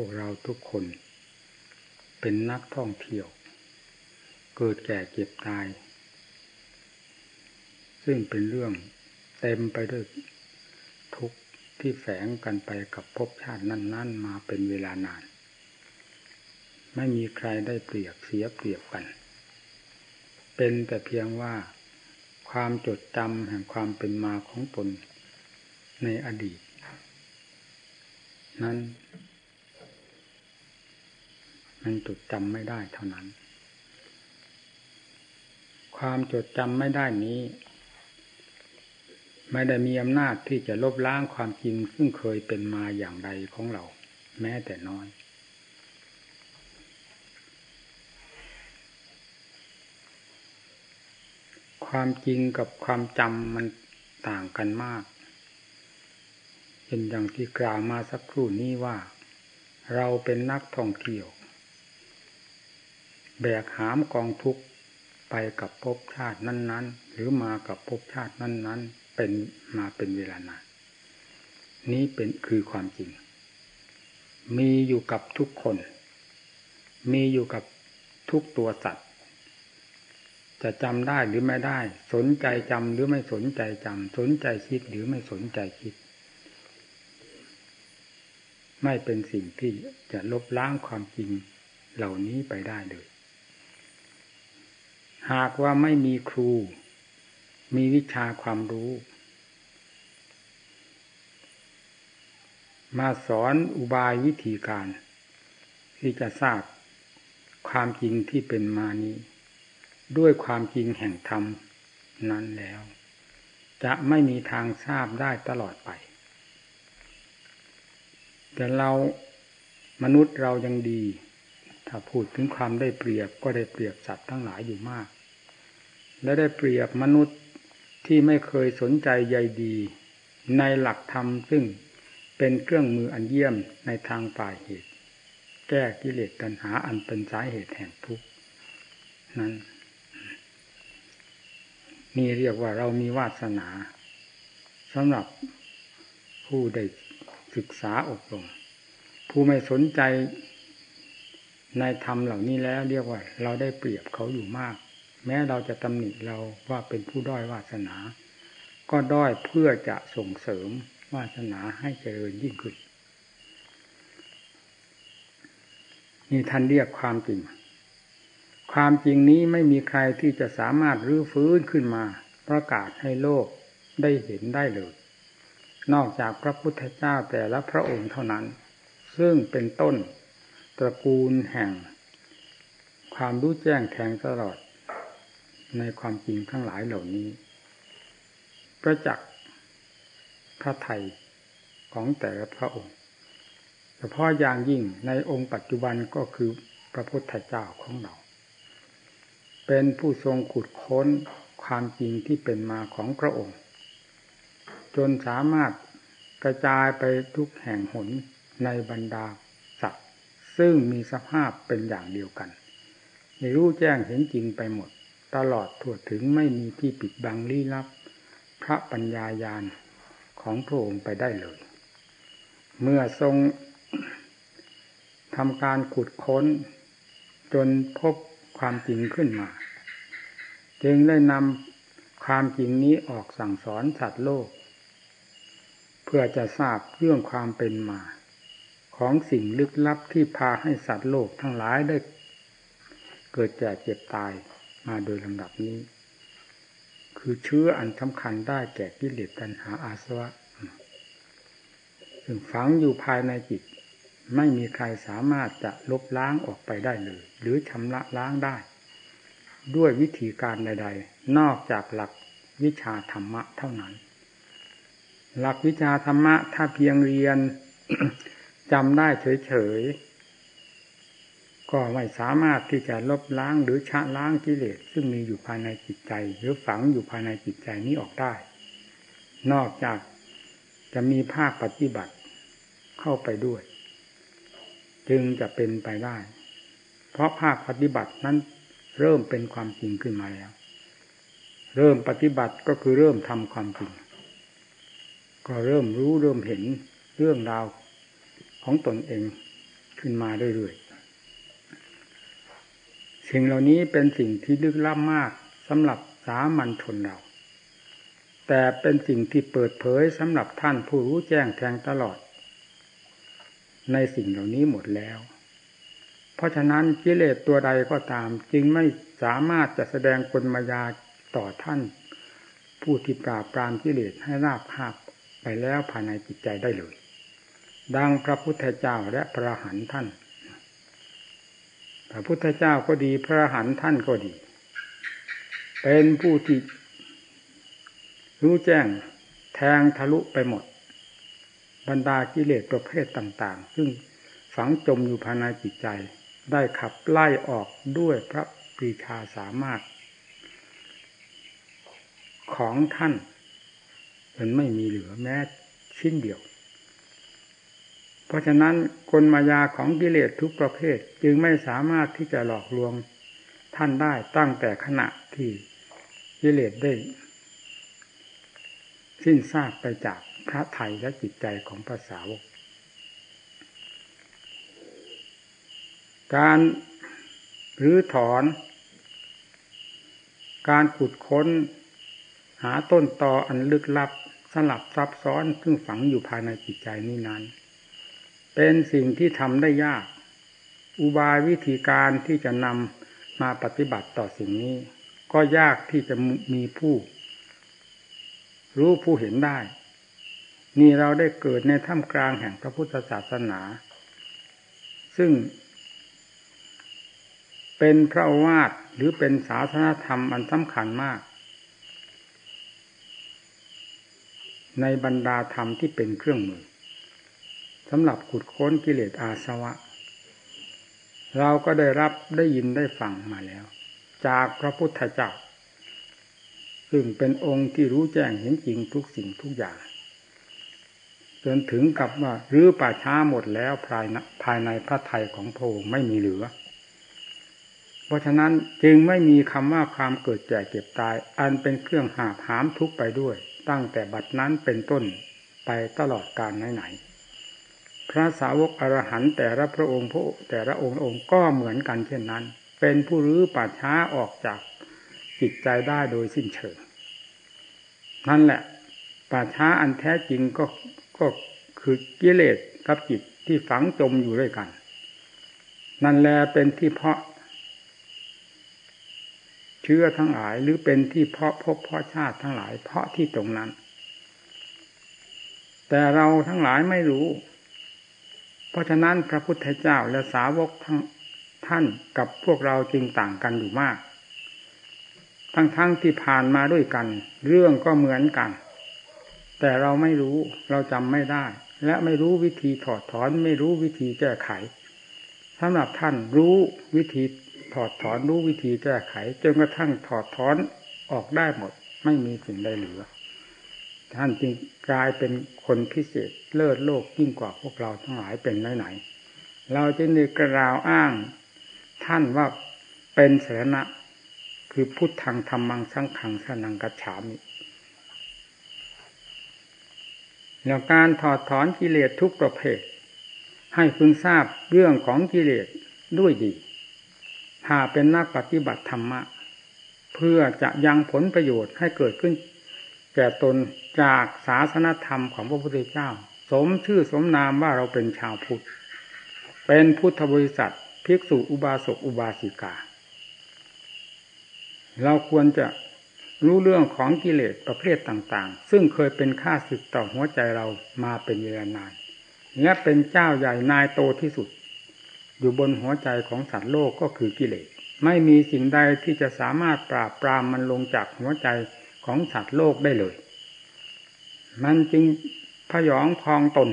วกเราทุกคน เป็นนักท่องเที่ยว เกิดแก่เจ็บตาย ซึ่งเป็นเรื่องเต็มไปด้วยทุกข์ที่แฝงกันไปกับภพชาตินั้น ๆ มาเป็นเวลานาน ไม่มีใครได้เปรียบเสียเปรียบกัน เป็นแต่เพียงว่าความจดจำแห่งความเป็นมาของตนในอดีต นั้น มันจดจำไม่ได้เท่านั้น ความจดจำไม่ได้นี้ ไม่ได้มีอำนาจที่จะลบล้างความจริงซึ่งเคยเป็นมาอย่างไรของเรา แม้แต่น้อยความจริงกับความจำมันต่างกันมาก เป็นอย่างที่กล่าวมาสักครู่นี้ว่า เราเป็นนักท่องเที่ยว แบกหามกองทุกไปกับภพชาตินั้น ๆ หรือมากับภพชาตินั้น ๆ เป็นมาเป็นเวลานานนี้เป็นคือความจริง มีอยู่กับทุกคน มีอยู่กับทุกตัวสัตว์ จะจำได้หรือไม่ได้ สนใจจำหรือไม่สนใจจำสนใจคิดหรือไม่สนใจคิด ไม่เป็นสิ่งที่จะลบล้างความจริงเหล่านี้ไปได้เลย หากว่าไม่มีครู มีวิชาความรู้ มาสอนอุบายวิธีการ ที่จะทราบความจริงที่เป็นมานี้ ด้วยความจริงแห่งธรรมนั้นแล้ว จะไม่มีทางทราบได้ตลอดไป แต่เรามนุษย์เรายังดี ถ้าพูดถึงความได้เปรียบก็ได้เปรียบสัตว์ทั้งหลายอยู่มาก และได้เปรียบมนุษย์ที่ไม่เคยสนใจใยดี ในหลักธรรมซึ่งเป็นเครื่องมืออันเยี่ยมในทางฝ่ายเหตุ แก้กิเลสตัณหาอันเป็นสาเหตุแห่งทุกข์นั้นนี่เรียกว่าเรามีวาสนาสำหรับผู้ได้ศึกษาอบรมผู้ไม่สนใจในธรรมเหล่านี้แล้วเรียกว่า เราได้เปรียบเขาอยู่มาก แม้เราจะตำหนิเราว่าเป็นผู้ด้อยวาสนา ก็ด้อยเพื่อจะส่งเสริมวาสนาให้เจริญยิ่งขึ้นนี่ท่านเรียกความจริง ความจริงนี้ไม่มีใครที่จะสามารถรื้อฟื้นขึ้นมา ประกาศให้โลกได้เห็นได้เลย นอกจากพระพุทธเจ้าแต่ละพระองค์เท่านั้น ซึ่งเป็นต้นตระกูลแห่ง ความรู้แจ้งแทงตลอด ในความจริงทั้งหลายเหล่านี้ ประจักษ์พระไทยของแต่ละพระองค์เฉพาะอย่างยิ่งในองค์ปัจจุบันก็คือพระพุทธเจ้าของเรา เป็นผู้ทรงขุดค้นความจริงที่เป็นมาของพระองค์ จนสามารถกระจายไปทุกแห่งหนในบรรดาสัตว์ซึ่งมีสภาพเป็นอย่างเดียวกัน ในรู้แจ้งเห็นจริงไปหมด ตลอดทั่วถึงไม่มีที่ปิดบังลี้ลับ พระปัญญายาณของพระองค์ไปได้เลย เมื่อทรงทำการขุดค้น จนพบความจริงขึ้นมา จึงได้นำความจริงนี้ออกสั่งสอนสัตว์โลก เพื่อจะทราบเรื่องความเป็นมา ของสิ่งลึกลับที่พาให้สัตว์โลกทั้งหลายได้เกิดแก่เจ็บตาย มาโดยลำดับนี้ คือเชื้ออันสำคัญได้แก่กิเลสตัณหาอาสวะซึ่งฝังอยู่ภายในจิต ไม่มีใครสามารถจะลบล้างออกไปได้เลย หรือชำระล้างได้ ด้วยวิธีการใด ๆ นอกจากหลักวิชาธรรมะเท่านั้น หลักวิชาธรรมะถ้าเพียงเรียนจำได้เฉยๆ ก็ไม่สามารถที่จะลบล้างหรือชะล้างกิเลสซึ่งมีอยู่ภายในจิตใจ หรือฝังอยู่ภายในจิตใจนี้ออกได้ นอกจากจะมีภาคปฏิบัติเข้าไปด้วย จึงจะเป็นไปได้ เพราะภาคปฏิบัตินั้นเริ่มเป็นความจริงขึ้นมาแล้ว เริ่มปฏิบัติก็คือเริ่มทำความจริง ก็เริ่มรู้เริ่มเห็นเรื่องราวของตนเองขึ้นมาเรื่อยๆ สิ่งเหล่านี้เป็นสิ่งที่ลึกล้ำมากสำหรับสามัญชนเรา แต่เป็นสิ่งที่เปิดเผยสำหรับท่านผู้รู้แจ้งแทงตลอด ในสิ่งเหล่านี้หมดแล้ว เพราะฉะนั้นกิเลสตัวใดก็ตาม จึงไม่สามารถจะแสดงกลมายาต่อท่าน ผู้ที่ปราบปรามกิเลสให้ราบคาบไปแล้วภายในจิตใจได้เลย ดังพระพุทธเจ้าและพระหันท่าน พระพุทธเจ้าก็ดีพระหันท่านก็ดี เป็นผู้ที่รู้แจ้งแทงทะลุไปหมด บรรดากิเลสประเภทต่าง ๆ ซึ่งฝังจมอยู่ภายในจิตใจ ได้ขับไล่ออกด้วยพระปรีชาสามารถ ของท่านจนไม่มีเหลือแม้ชิ้นเดียว เพราะฉะนั้นกลมายาของกิเลสทุกประเภทจึงไม่สามารถที่จะหลอกลวงท่านได้ตั้งแต่ขณะที่กิเลสได้ สิ้นซากไปจากพระไทยและจิตใจของภาษาวกการรื้อถอน การขุดค้น หาต้นตออันลึกลับสลับซับซ้อนซึ่งฝังอยู่ภายในจิตใจนี้นั้น เป็นสิ่งที่ทำได้ยาก อุบายวิธีการที่จะนำมาปฏิบัติต่อสิ่งนี้ ก็ยากที่จะมีผู้ รู้ผู้เห็นได้ นี่เราได้เกิดในท่ามกลางแห่งพระพุทธศาสนา ซึ่ง เป็นพระวาทหรือเป็นศาสนาธรรมอันสำคัญมาก ในบรรดาธรรมที่เป็นเครื่องมือ สำหรับขุดค้นกิเลสอาสวะ เราก็ได้รับได้ยินได้ฟังมาแล้ว จากพระพุทธเจ้าซึ่งเป็นองค์ที่รู้แจ้งเห็นจริงทุกสิ่งทุกอย่าง จนถึงกับว่ารื้อป่าช้าหมดแล้วภายในภายในพระไทยของพระองค์ไม่มีเหลือ เพราะฉะนั้นจึงไม่มีคำว่าความเกิดแก่เก็บตาย อันเป็นเครื่องหาหามทุกไปด้วย ตั้งแต่บัดนั้นเป็นต้นไปตลอดกาลไหนๆ พระสาวกอรหันแต่ละพระองค์พระแต่ละองค์องค์ก็เหมือนกันเช่นนั้น เป็นผู้รื้อป่าช้าออกจากจิตใจได้โดยสิ้นเชิงนั่นแหละป่าช้าอันแท้จริงก็ก็คือกิเลสกับจิตที่ฝังจมอยู่ด้วยกัน นั่นแหละเป็นที่เพาะ เชื้อทั้งหลายหรือเป็นที่เพาะพบเพาะชาติทั้งหลายเพาะที่ตรงนั้น แต่เราทั้งหลายไม่รู้ ราะฉะนั้นพระพุทธเจ้าและสาวกทั้งท่านกับพวกเราจึงต่างกันอยู่มาก ทั้งๆทที่ผ่านมาด้วยกัน เรื่องก็เหมือนกัน แต่เราไม่รู้เราจำไม่ได้ และไม่รู้วิธีถอดถอนไม่รู้วิธีแก้ไขสำหรับท่านรู้วิธีถอดถอนรู้วิธีแก้ไขจนกระทั่งถอดถอนออกได้หมด ไม่มีสิ่งใดเหลือ ท่านจึงกลายเป็นคนพิเศษเลิศโลกยิ่งกว่าพวกเราทั้งหลายเป็นไหนๆเราจะนึกกราวอ้าง ท่านว่าเป็นสาระคือพุทธังธรรมังสังขังสนังกัจฉามิแล้วการถอดถอนกิเลสทุกประเภท ให้พึงทราบเรื่องของกิเลสด้วยดี หาเป็นนักปฏิบัติธรรมะ เพื่อจะยังผลประโยชน์ให้เกิดขึ้น แก่ตนจากศาสนธรรมของพระพุทธเจ้า สมชื่อสมนามว่าเราเป็นชาวพุทธ เป็นพุทธบริษัทภิกษุอุบาสกอุบาสิกา เราควรจะรู้เรื่องของกิเลสประเภทต่างๆ ซึ่งเคยเป็นค่าศึกต่อหัวใจเรามาเป็นเวลานาน และเป็นเจ้าใหญ่นายโตที่สุด อยู่บนหัวใจของสัตว์โลกก็คือกิเลส ไม่มีสิ่งใดที่จะสามารถปราบปรามมันลงจากหัวใจ ของสัตว์โลกได้เลย มันจึงพยองพองตน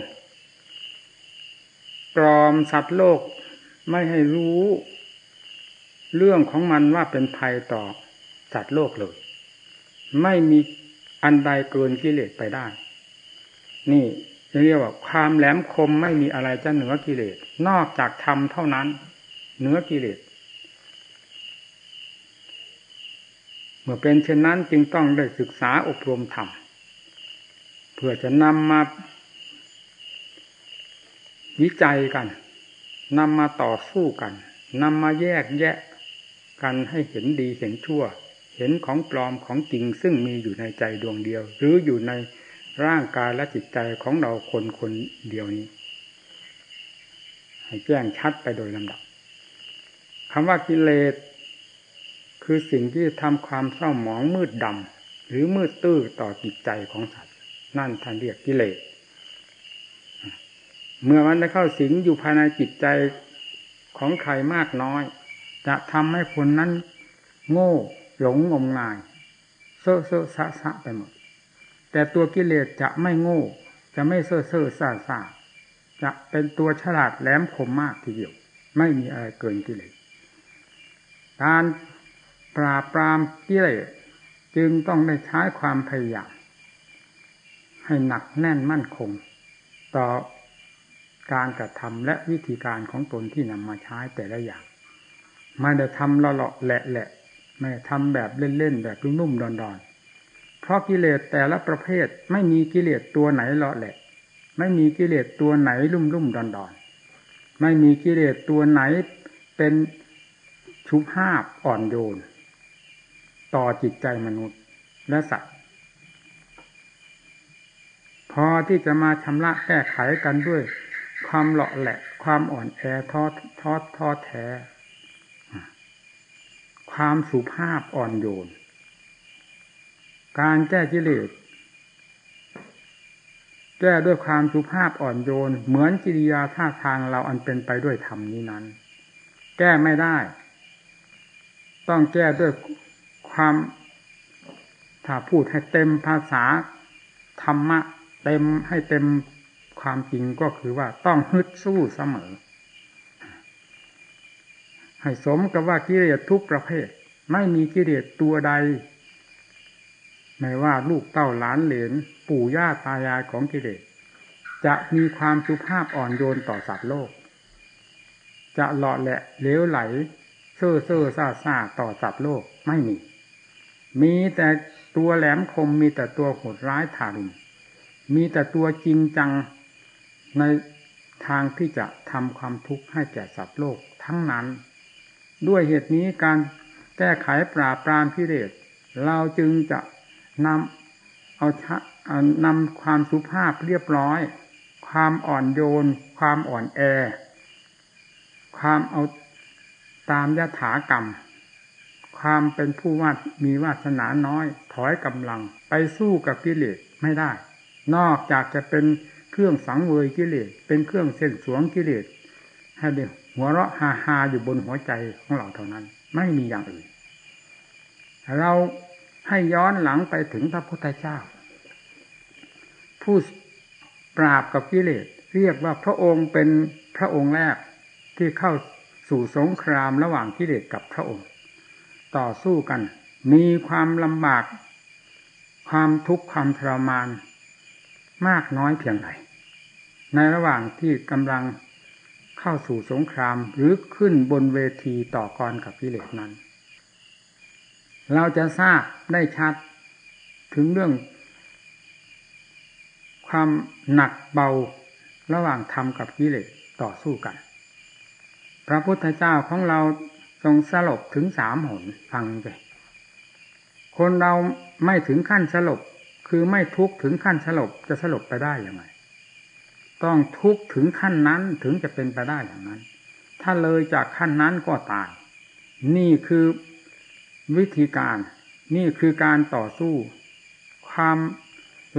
ปลอมสัตว์โลกไม่ให้รู้เรื่องของมันว่าเป็นภัยต่อสัตว์โลกเลย ไม่มีอันใดเกินกิเลสไปได้ นี่เรียกว่าความแหลมคมไม่มีอะไรจะเหนือกิเลส นอกจากธรรมเท่านั้น เหนือกิเลส เมื่อเป็นเช่นนั้นจึงต้องได้ศึกษาอบรมธรรมเพื่อจะนำมาวิจัยกันนำมาต่อสู้กันนำมาแยกแยะกันให้เห็นดีเห็นชั่ว เห็นของปลอมของจริงซึ่งมีอยู่ในใจดวงเดียว หรืออยู่ในร่างกายและจิตใจของเราคนคนเดียวนี้ ให้แจ้งชัดไปโดยลำดับคำว่ากิเลส คือสิ่งที่ทำความเศร้าหมองมืดดำหรือมืดตื้อต่อจิตใจของสัตว์นั่นท่านเรียกกิเลสเมื่อมันได้เข้าสิงอยู่ภายในจิตใจของใครมากน้อย จะทำให้คนนั้น โง่หลงงมงายเซ่อเซ่อซะซะไปหมด แต่ตัวกิเลสจะไม่โง่ จะไม่เซ่อเซ่อซาซาจะเป็นตัวฉลาดแหลมคมมากทีเดียว ไม่มีอะไรเกินกิเลสการ ปราบปรามกิเลสจึงต้องได้ใช้ความพยายามให้หนักแน่นมั่นคง ต่อการกระทำและวิธีการของตนที่นำมาใช้แต่ละอย่างไม่ได้ทำละเลาะแหละแหละไม่ทำแบบเล่นๆแบบนุ่มๆดอนๆเพราะกิเลสแต่ละประเภทไม่มีกิเลสตัวไหนเลาะแหละ ไม่มีกิเลสตัวไหนลุ่มลุ่มดอนดอนไม่มีกิเลสตัวไหนเป็นชุภาพอ่อนโยน ต่อจิตใจมนุษย์และสัตว์ พอที่จะมาชำระแก้ไขกันด้วย ความเหลาะแหละความอ่อนแอท้อท้อท้อแท้ ความสุภาพอ่อนโยน การแก้กิเลสแก้ด้วยความสุภาพอ่อนโยน เหมือนกิริยาท่าทางเราอันเป็นไปด้วยธรรมนี้นั้น แก้ไม่ได้ ต้องแก้ด้วย ความถ้าพูดให้เต็มภาษาธรรมะ เต็มให้เต็มความจริงก็คือว่าต้องฮึดสู้เสมอ ให้สมกับว่ากิเลสทุกประเภท ไม่มีกิเลสตัวใด ไม่ว่าลูกเต้าหลานเหลนปู่ย่าตายายของกิเลสจะมีความสุภาพอ่อนโยนต่อสัตว์โลก จะหล่อแหละเลี้ยวไหลเซ่อเซ่อซาซาต่อสัตว์โลกไม่มี มีแต่ตัวแหลมคมมีแต่ตัวโหดร้ายทารุณมีแต่ตัวจริงจังในทางที่จะทำความทุกข์ให้แก่สัตว์โลกทั้งนั้น ด้วยเหตุนี้การแก้ไขปราบปรามพิเรศเราจึงจะนำเอาชะนำความสุภาพเรียบร้อย ความอ่อนโยน ความอ่อนแอ ความเอาตามยถากรรม ความเป็นผู้วาดมีวาสนาน้อย ถอยกำลัง ไปสู้กับกิเลสไม่ได้ นอกจากจะเป็นเครื่องสังเวยกิเลสเป็นเครื่องเส้นสวงกิเลสให้เดียวหัวเราะฮาฮาอยู่บนหัวใจของเราเท่านั้น ไม่มีอย่างอื่น เราให้ย้อนหลังไปถึงพระพุทธเจ้า ผู้ปราบกับกิเลสเรียกว่าพระองค์เป็นพระองค์แรกที่เข้าสู่สงครามระหว่างกิเลสกับพระองค์ ต่อสู้กัน มีความลำบาก ความทุกข์ความทรมาน มากน้อยเพียงไรในระหว่างที่กำลังเข้าสู่สงครามหรือขึ้นบนเวทีต่อกรกับกิเลสนั้น เราจะทราบได้ชัดถึงเรื่อง ความหนักเบาระหว่างธรรมกับกิเลสต่อสู้กัน พระพุทธเจ้าของเรา ทรงสลบถึงสามหนฟังไปคนเราไม่ถึงขั้นสลบ คือไม่ทุกข์ถึงขั้นสลบจะสลบไปได้อย่างไรต้องทุกข์ถึงขั้นนั้นถึงจะเป็นไปได้อย่างนั้น ถ้าเลยจากขั้นนั้นก็ตาย นี่คือวิธีการนี่คือการต่อสู้ ความ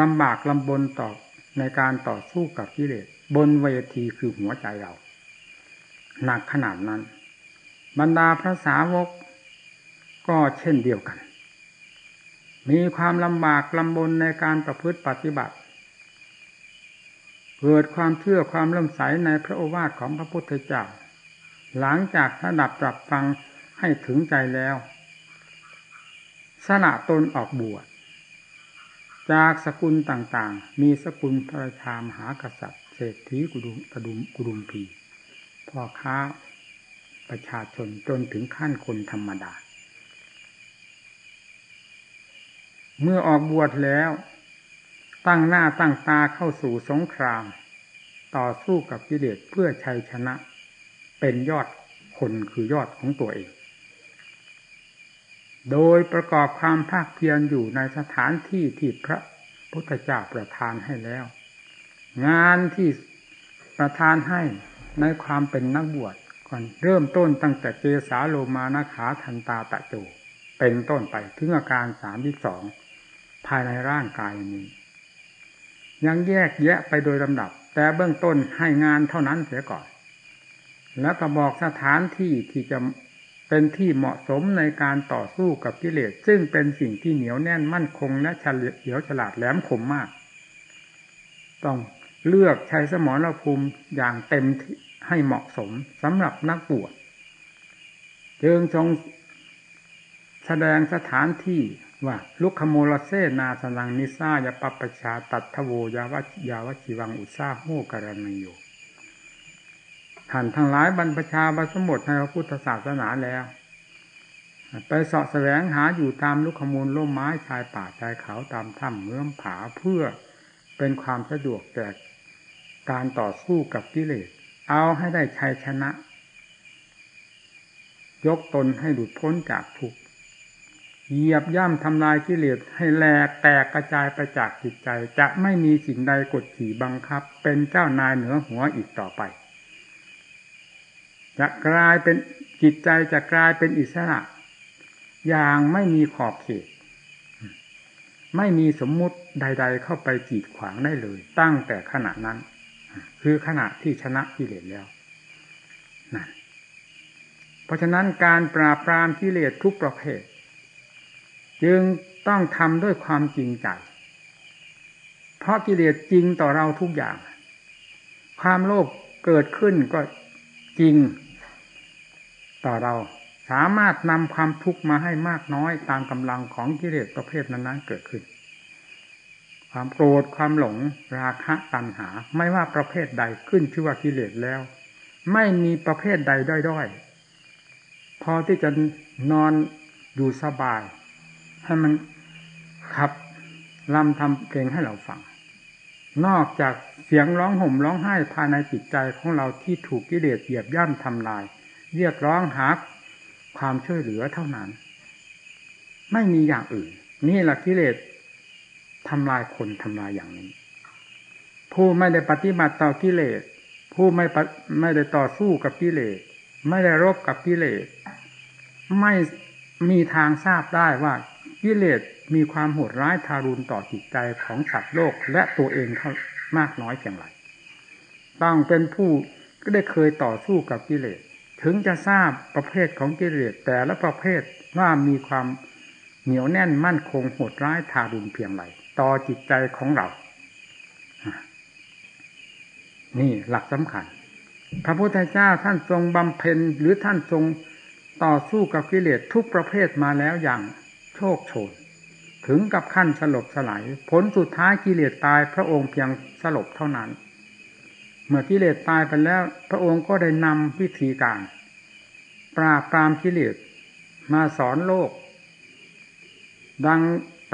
ลำบากลำบนต่อในการต่อสู้กับกิเลสบนเวทีคือหัวใจเรา หนักขนาดนั้น บรรดาพระสาวกก็เช่นเดียวกัน มีความลำบากลำบนในการประพฤติปฏิบัติ เกิดความเชื่อความเลื่อมใสในพระโอวาทของพระพุทธเจ้า หลังจากถดับตรับฟังให้ถึงใจแล้วสละตนออกบวชจากสกุลต่างๆ มีสกุลพระชามหากษัตริย์ เศรษฐีกุดุระดุมกุดุมพีพ่อค้า ประชาชนจนถึงขั้นคนธรรมดา เมื่อออกบวชแล้ว ตั้งหน้าตั้งตาเข้าสู่สงคราม ต่อสู้กับกิเลสเพื่อชัยชนะ เป็นยอดคนคือยอดของตัวเอง โดยประกอบความภาคเพียรอยู่ในสถานที่ที่พระพุทธเจ้าประทานให้แล้ว งานที่ประทานให้ในความเป็นนักบวช ก่อนเริ่มต้นตั้งแต่เจสาโลมานาขาทันตาตะโจเป็นต้นไปถึงอาการสามที่สองภายในร่างกายนี้ ยังแยกแยะไปโดยลำดับ แต่เบื้องต้นให้งานเท่านั้นเสียก่อน แล้วก็บอกสถานที่ที่จะเป็นที่เหมาะสมในการต่อสู้กับกิเลสซึ่งเป็นสิ่งที่เหนียวแน่นมั่นคงและเฉลียวฉลาดแหลมคมมาก ต้องเลือกใช้สมรภูมิอย่างเต็ม ให้เหมาะสมสำหรับนักบวชจึงทรงแสดงสถานที่ว่าลุกขโมลเซนาสนังนิซายปปชาตัทโวยาวยาวชิวังอุซาโหกรณโยท่านทั้งหลายบรรพชาบรรสมบทในพระพุทธศาสนาแล้ว ไปเสาะแสวงหาอยู่ตามลุกขมูลล่มไม้ชายป่าชายเขาตามถ้ำเมืองผาเพื่อเป็นความสะดวกแก่การต่อสู้กับกิเลส เอาให้ได้ชัยชนะ ยกตนให้หลุดพ้นจากทุกข์เหยียบย่ำทำลายกิเลสให้แหลกแตกกระจายไปจากจิตใจ จะไม่มีสิ่งใดกดขี่บังคับ เป็นเจ้านายเหนือหัวอีกต่อไป จะกลายเป็นจิตใจจะกลายเป็นอิสระ อย่างไม่มีขอบเขต ไม่มีสมมุติใด ๆ เข้าไปจีดขวางได้เลย ตั้งแต่ขณะนั้น คือขณะที่ชนะกิเลสแล้วนั่นเพราะฉะนั้นการปราบปรามกิเลสทุกประเภท จึงต้องทำด้วยความจริงใจ เพราะกิเลสจริงต่อเราทุกอย่าง ความโลภเกิดขึ้นก็จริงต่อเราสามารถนำความทุกข์มาให้มากน้อยตามกำลังของกิเลสประเภทนั้นๆเกิดขึ้น ความโกรธความหลงราคะตัณหา ไม่ว่าประเภทใดขึ้นชื่อว่ากิเลสแล้ว ไม่มีประเภทใดด้อยๆ พอที่จะนอนอยู่สบาย ให้มันขับลำทำเพลงให้เราฟัง นอกจากเสียงร้องห่มร้องไห้ภายในจิตใจของเราที่ถูกกิเลสเหยียบย่ำทำลาย เรียกร้องหาความช่วยเหลือเท่านั้น ไม่มีอย่างอื่น นี่แหละกิเลส ทำลายคนทำลายอย่างนี้ ผู้ไม่ได้ปฏิบัติต่อกิเลส ผู้ไม่ไม่ได้ต่อสู้กับกิเลส ไม่ได้รบกับกิเลส ไม่มีทางทราบได้ว่ากิเลสมีความโหดร้ายทารุณต่อจิตใจของสัตว์โลกและตัวเองเท่ามากน้อยเพียงไรต้องเป็นผู้ก็ได้เคยต่อสู้กับกิเลส ถึงจะทราบประเภทของกิเลสแต่ละประเภทว่ามีความเหนียวแน่นมั่นคงโหดร้ายทารุณเพียงไร ต่อจิตใจของเรา นี่หลักสำคัญ พระพุทธเจ้าท่านทรงบำเพ็ญหรือท่านทรงต่อสู้กับกิเลสทุกประเภทมาแล้วอย่างโชคโชน ถึงกับขั้นสลบสลาย ผลสุดท้ายกิเลสตายพระองค์เพียงสลบเท่านั้น เมื่อกิเลสตายไปแล้ว พระองค์ก็ได้นำวิธีการ ปราบปรามกิเลสมาสอนโลก ดัง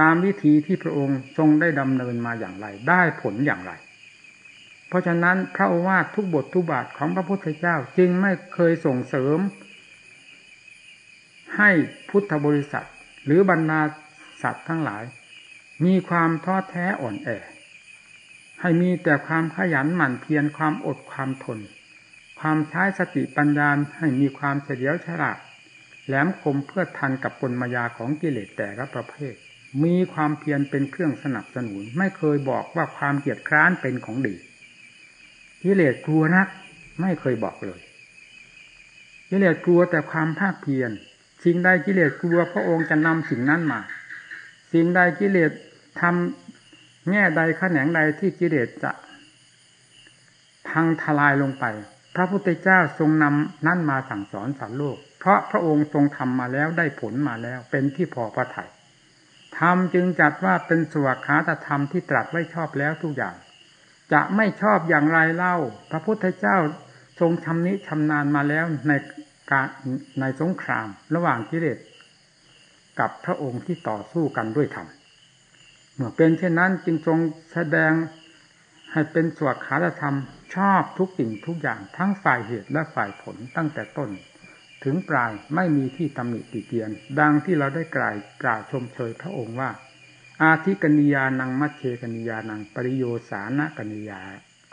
ตามวิธีที่พระองค์ทรงได้ดำเนินมาอย่างไร ได้ผลอย่างไร เพราะฉะนั้นพระโอวาททุกบททุกบาทของพระพุทธเจ้าจึงไม่เคยส่งเสริม ให้พุทธบริษัท หรือบรรดาสัตว์ทั้งหลาย มีความท้อแท้อ่อนแอ ให้มีแต่ความขยันหมั่นเพียรความอดความทน ความใช้สติปัญญาให้มีความเฉลียวฉลาดแหลมคมเพื่อทันกับปนมายาของกิเลสแต่ละประเภท มีความเพียรเป็นเครื่องสนับสนุน ไม่เคยบอกว่าความเกียดคร้านเป็นของดีกิเลสกลัวนัก ไม่เคยบอกเลยกิเลสกลัวแต่ความภาคเพียรสิ่งใดกิเลสกลัวพระองค์จะนำสิ่งนั้นมา สิ่งใดกิเลสทำแง่ใดขแขนงใดที่กิเลสจะ พังทลายลงไป พระพุทธเจ้าทรงนำนั่นมาสั่งสอนสารโลก เพราะพระองค์ทรงทำมาแล้วได้ผลมาแล้ว เป็นที่พอพระทัย ธรรมจึงจัดว่าเป็นสวขาตธรรมที่ตรัสไว้ชอบแล้วทุกอย่าง จะไม่ชอบอย่างไรเล่า พระพุทธเจ้าทรงชำนิชำนาญมาแล้วในการในสงคราม ระหว่างกิเลสกับพระองค์ที่ต่อสู้กันด้วยธรรมเมื่อเป็นเช่นนั้นจึงทรงแสดงให้เป็นสวดขาธรรมชอบทุกสิ่งทุกอย่างทั้งฝ่ายเหตุและฝ่ายผลตั้งแต่ต้น ถึงปลายไม่มีที่ตำหนิติเตียน ดังที่เราได้กล่าวกล่าวชมเชยพระองค์ว่า อาทิกนิยานังมัชเชกนิยานัง ปริโยสานะกนิยา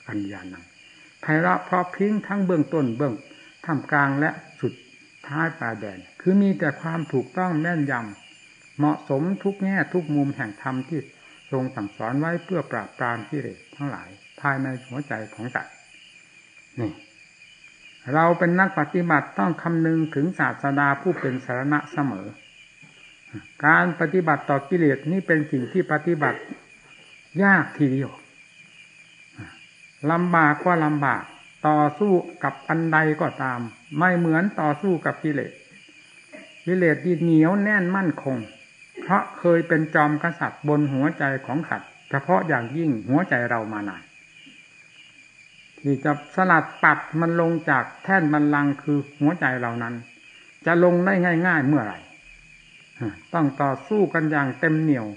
กัญญานังไพเราะเพราะพิ้งทั้งเบื้องต้นเบื้องท่ามกลางและสุดท้ายปลายแดน คือมีแต่ความถูกต้องแม่นยำเหมาะสมทุกแง่ทุกมุมแห่งธรรมที่ทรงสั่งสอนไว้เพื่อปราบปรามกิเลสทั้งหลาย ภายในหัวใจของสัตว์นี่ เราเป็นนักปฏิบัติต้องคำนึงถึงศาสดาผู้เป็นสารณะเสมอ การปฏิบัติต่อกิเลสนี่เป็นสิ่งที่ปฏิบัติยากทีเดียวลำบากก็ลำบาก ต่อสู้กับอันใดก็ตาม ไม่เหมือนต่อสู้กับกิเลสกิเลสดีเหนียวแน่นมั่นคง เพราะเคยเป็นจอมกษัตริย์บนหัวใจของสัตว์เฉพาะอย่างยิ่งหัวใจเรามานาน ที่จะสลัดปัดมันลงจากแท่นบันลังคือหัวใจเรานั้น จะลงได้ง่าย ๆ เมื่อไหร่ต้องต่อสู้กันอย่างเต็มเหนียว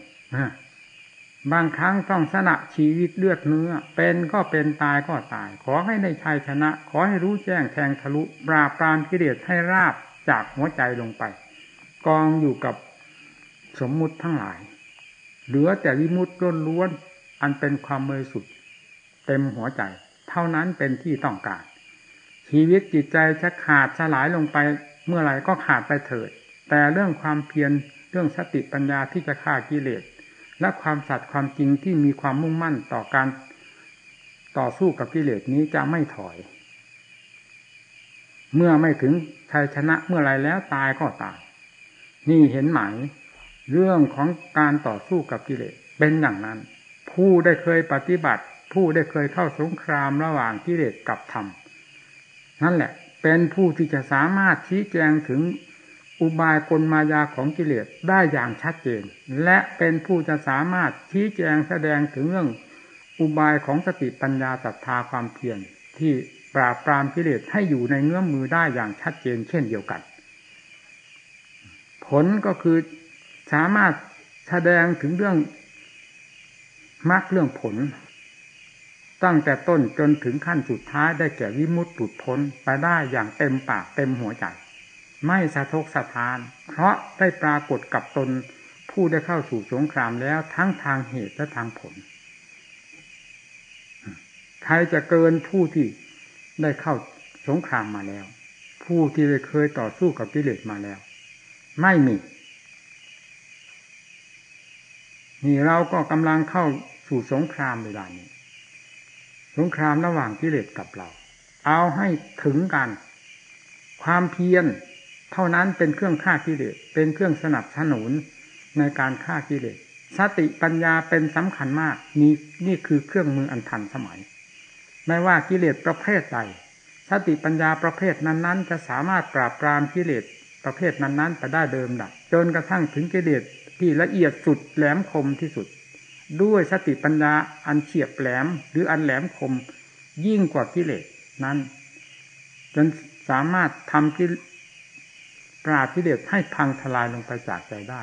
บางครั้งต้องสละชีวิตเลือดเนื้อ เป็นก็เป็นตายก็ตาย ขอให้ได้ชัยชนะ ขอให้รู้แจ้งแทงทะลุปราบปรามกิเลสให้ราบจากหัวใจลงไป กองอยู่กับสมมุติทั้งหลาย เหลือแต่วิมุตต์ล้วนอันเป็นความเมยสุด เต็มหัวใจ เท่านั้นเป็นที่ต้องการ ชีวิตจิตใจจะขาดสลายลงไปเมื่อไหร่ก็ขาดไปเถิด แต่เรื่องความเพียรเรื่องสติปัญญาที่จะฆ่ากิเลสและความสัตย์ความจริงที่มีความมุ่งมั่นต่อการต่อสู้กับกิเลสนี้จะไม่ถอย เมื่อไม่ถึงชัยชนะเมื่อไรแล้วตายก็ตาย นี่เห็นไหมเรื่องของการต่อสู้กับกิเลสเป็นอย่างนั้น ผู้ได้เคยปฏิบัติ ผู้ได้เคยเข้าสงครามระหว่างกิเลสกับธรรมนั่นแหละ เป็นผู้ที่จะสามารถชี้แจงถึงอุบายกลมายาของกิเลสได้อย่างชัดเจน และเป็นผู้จะสามารถชี้แจงแสดงถึงเรื่องอุบายของสติปัญญาศรัทธาความเพียรที่ปราบปรามกิเลสให้อยู่ในเงื้อมมือได้อย่างชัดเจน เช่นเดียวกัน ผลก็คือสามารถแสดงถึงเรื่องมรรคเรื่องผล ตั้งแต่ต้นจนถึงขั้นสุดท้ายได้แก่วิมุตติพ้นไปได้อย่างเต็มปากเต็มหัวใจ ไม่สะทกสะทาน เพราะได้ปรากฏกับตนผู้ได้เข้าสู่สงครามแล้วทั้งทางเหตุและทางผล ใครจะเกินผู้ที่ได้เข้าสงครามมาแล้ว ผู้ที่ได้เคยต่อสู้กับกิเลสมาแล้ว ไม่มี นี่เราก็กำลังเข้าสู่สงครามเวลานี้ งครามระหว่างกิเลสกับเรา เอาให้ถึงกัน ความเพียรเท่านั้นเป็นเครื่องฆ่ากิเลสเป็นเครื่องสนับสนุนในการฆ่ากิเลสสติปัญญาเป็นสำคัญมากนี่นี่คือเครื่องมืออันทันสมัย ไม่ว่ากิเลสประเภทใดสติปัญญาประเภทนั้น ๆ จะสามารถปราบปรามกิเลสประเภทนั้นๆไปได้เดิมดับจนกระทั่งถึงกิเลสที่ละเอียดสุดแหลมคมที่สุด ด้วยสติปัญญาอันเฉียบแหลม หรืออันแหลมคม ยิ่งกว่ากิเลสนั้น จนสามารถทำกิปราบกิเลสให้พังทลายลงไปจากใจได้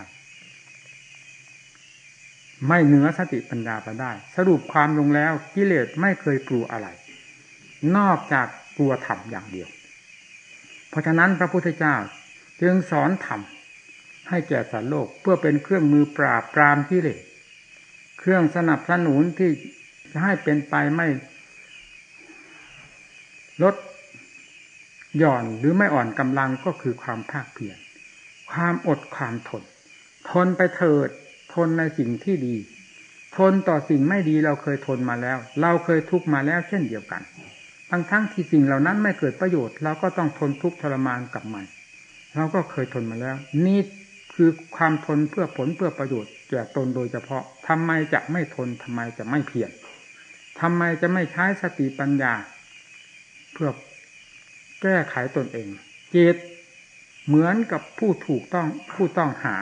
ไม่เหนือสติปัญญาไปได้ สรุปความลงแล้วกิเลสไม่เคยกลัวอะไร นอกจากกลัวธรรมอย่างเดียว เพราะฉะนั้นพระพุทธเจ้าจึงสอนธรรมให้แก่สัตว์โลกเพื่อเป็นเครื่องมือปราบปรามกิเลส ครื่องสนับสนุนที่จะให้เป็นไปไม่ลดหย่อนหรือไม่อ่อนกำลังก็คือความภาคเพียรความอดความทน ทนไปเถิด ทนในสิ่งที่ดี ทนต่อสิ่งไม่ดีเราเคยทนมาแล้ว เราเคยทุกมาแล้วเช่นเดียวกันทั้งทั้งที่สิ่งเหล่านั้นไม่เกิดประโยชน์เราก็ต้องทนทุกข์ทรมานกับมันเราก็เคยทนมาแล้ว นี่คือความทนเพื่อผลเพื่อประโยชน์ แก่ตนโดยเฉพาะทำไมจะไม่ทนทำไมจะไม่เพียรทำไมจะไม่ใช้สติปัญญา เพื่อแก้ไขตนเองจิตเหมือนกับผู้ถูกต้องผู้ต้องหา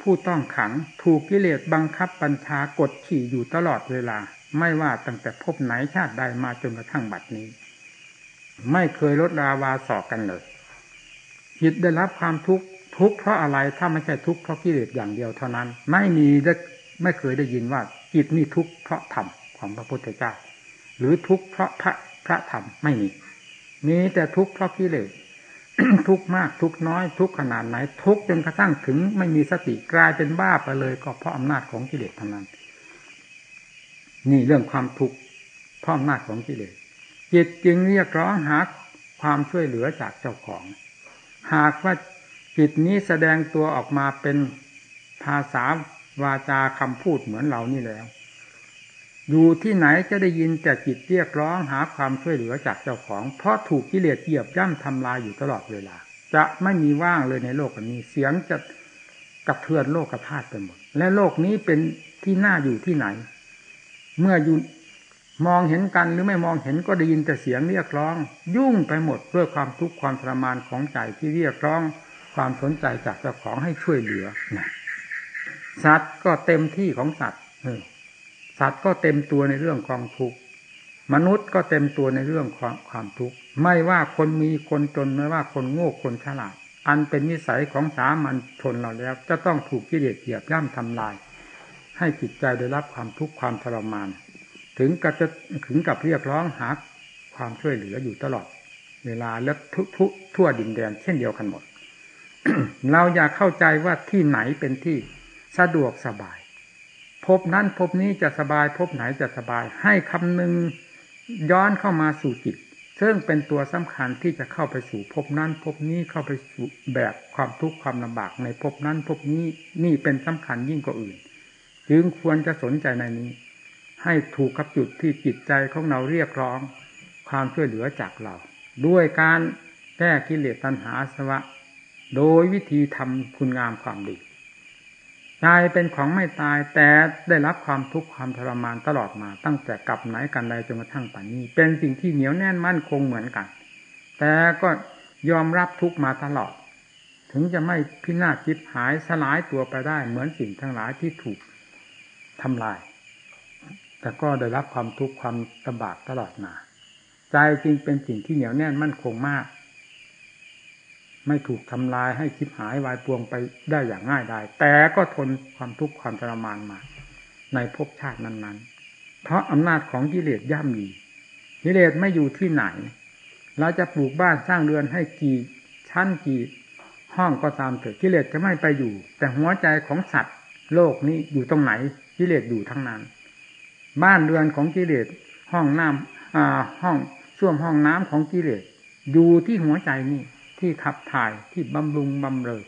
ผู้ต้องขังถูกกิเลสบังคับบัญชากดขี่อยู่ตลอดเวลา ไม่ว่าตั้งแต่พบไหนชาติใดมาจนกระทั่งบัดนี้ ไม่เคยลดลาวาสอกกันเลยจิตได้รับความทุกข์ ทุกข์เพราะอะไรถ้าไม่ใช่ทุกข์เพราะกิเลสอย่างเดียวเท่านั้น ไม่มีได้ไม่เคยได้ยินว่าจิตนี่ทุกข์เพราะธรรมของพระพุทธเจ้า หรือทุกข์เพราะพระพระธรรมไม่มีมีแต่ทุกข์เพราะกิเลสทุกข์มากทุกข์น้อย ทุกข์ขนาดไหน ทุกข์จนกระทั่งถึงไม่มีสติกลายเป็นบ้าไปเลย ก็เพราะอำนาจของกิเลสทั้งนั้น นี่เรื่องความทุกข์เพราะอำนาจของกิเลสจิตจึงเรียกร้องหาความช่วยเหลือจากเจ้าของ หากว่า จิตนี้แสดงตัวออกมาเป็นภาษาวาจาคำพูดเหมือนเรานี่แล้ว อยู่ที่ไหนจะได้ยินแต่จิตเรียกร้องหาความช่วยเหลือจากเจ้าของ เพราะถูกกิเลสเหยียบย่ำทำลายอยู่ตลอดเวลา จะไม่มีว่างเลยในโลกนี้เสียงจะกระเทือนโลกกระธาตุไปหมด และโลกนี้เป็นที่น่าอยู่ที่ไหน เมื่ออยู่มองเห็นกันหรือไม่มองเห็นก็ได้ยินแต่เสียงเรียกร้อง ยุ่งไปหมดด้วยความทุกข์ความทรมานของใจที่เรียกร้อง ความสนใจจากเจ้าของให้ช่วยเหลือนะสัตว์ก็เต็มที่ของสัตว์สัตว์ก็เต็มตัวในเรื่องความทุกข์มนุษย์ก็เต็มตัวในเรื่องความความทุกข์ไม่ว่าคนมีคนจนไม่ว่าคนโง่คนฉลาด อันเป็นนิสัยของสามัญชนเราแล้ว จะต้องถูกกิเลสเหยียบย่ำทำลาย ให้จิตใจได้รับความทุกข์ความทรมาน ถึงกับจะถึงกับเรียกร้องหาความช่วยเหลืออยู่ตลอด เวลาและทุกทั่วดินแดนเช่นเดียวกันหมด เราอยากเข้าใจว่าที่ไหนเป็นที่สะดวกสบาย พบนั้นพบนี้จะสบาย พบไหนจะสบาย ให้คำนึงย้อนเข้ามาสู่จิต ซึ่งเป็นตัวสำคัญที่จะเข้าไปสู่พบนั้นพบนี้เข้าไปสู่แบบความทุกข์ความลำบากในพบนั้นพบนี้นี่เป็นสำคัญยิ่งกว่าอื่น จึงควรจะสนใจในนี้ ให้ถูกกับจุดที่จิตใจของเราเรียกร้อง ความช่วยเหลือจากเรา ด้วยการแก้กิเลสตัณหาสวะ โดยวิธีทำคุณงามความดีใจเป็นของไม่ตายแต่ได้รับความทุกข์ความทรมานตลอดมา ตั้งแต่กลับไหนกันใดจนกระทั่งป่านนี้ เป็นสิ่งที่เหนียวแน่นมั่นคงเหมือนกัน แต่ก็ยอมรับทุกมาตลอด ถึงจะไม่พินาศจิบหายสลายตัวไปได้เหมือนสิ่งทั้งหลายที่ถูกทำลาย แต่ก็ได้รับความทุกข์ความลำบากตลอดมา ใจจริงเป็นสิ่งที่เหนียวแน่นมั่นคงมาก ไม่ถูกทำลายให้คิดหายวายปวงไปได้อย่างง่ายได้แต่ก็ทนความทุกข์ความทรมานมา ในภพชาตินั้น ๆ เพราะอำนาจของกิเลสย่ำยีกิเลสไม่อยู่ที่ไหน เราจะปลูกบ้านสร้างเรือนให้กี่ชั้นกี่ห้องก็ตามเถิดกิเลสจะไม่ไปอยู่ แต่หัวใจของสัตว์โลกนี้อยู่ตรงไหนกิเลสอยู่ทั้งนั้น บ้านเรือนของกิเลสห้องน้ำห้องส้วมห้องน้ำของกิเลสอยู่ที่หัวใจนี่ ที่ขับถ่ายที่บำรุงบำเรอ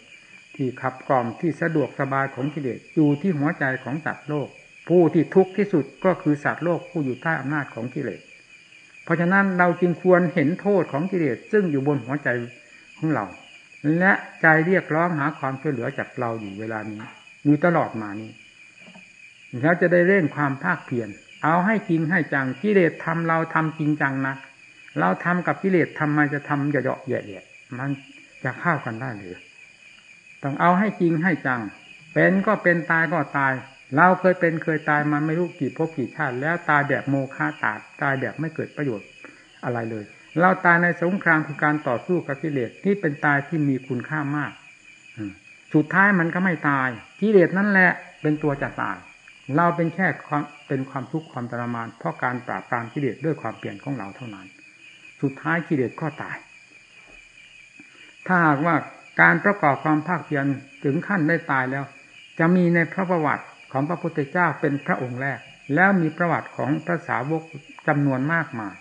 ที่ขับกล่อมที่สะดวกสบายของกิเลสอยู่ที่หัวใจของสัตว์โลก ผู้ที่ทุกข์ที่สุดก็คือสัตว์โลกผู้อยู่ใต้อำนาจของกิเลส เพราะฉะนั้นเราจึงควรเห็นโทษของกิเลสซึ่งอยู่บนหัวใจของเรา และใจเรียกร้องหาความช่วยเหลือจากเราอยู่เวลานี้อยู่ตลอดมานี้แล้วจะได้เร่งความภาคเพียรเอาให้จริงให้จังกิเลสทำเราทำจริงจังนะเราทำกับกิเลสทำไมจะทำเหยาะแย่ มันจะเข้ากันได้หรือต้องเอาให้จริงให้จัง เป็นก็เป็นตายก็ตาย เราเคยเป็นเคยตายมาไม่รู้กี่ภพกี่ชาติ แล้วตายแบบโมฆะตาตายแบบไม่เกิดประโยชน์อะไรเลย เราตายในสงครามคือการต่อสู้กับกิเลสที่เป็นตายที่มีคุณค่ามากสุดท้ายมันก็ไม่ตายกิเลสนั่นแหละเป็นตัวจะตาย เราเป็นแค่เป็นความทุกข์ความทรมาน เพราะการปราบปรามกิเลสด้วยความเปลี่ยนของเราเท่านั้น สุดท้ายกิเลสก็ตาย ถ้าหากว่าการประกอบความภาคเพียรถึงขั้นได้ตายแล้ว จะมีในพระประวัติของพระพุทธเจ้าเป็นพระองค์แรก แล้วมีประวัติของพระสาวกจำนวนมากมาย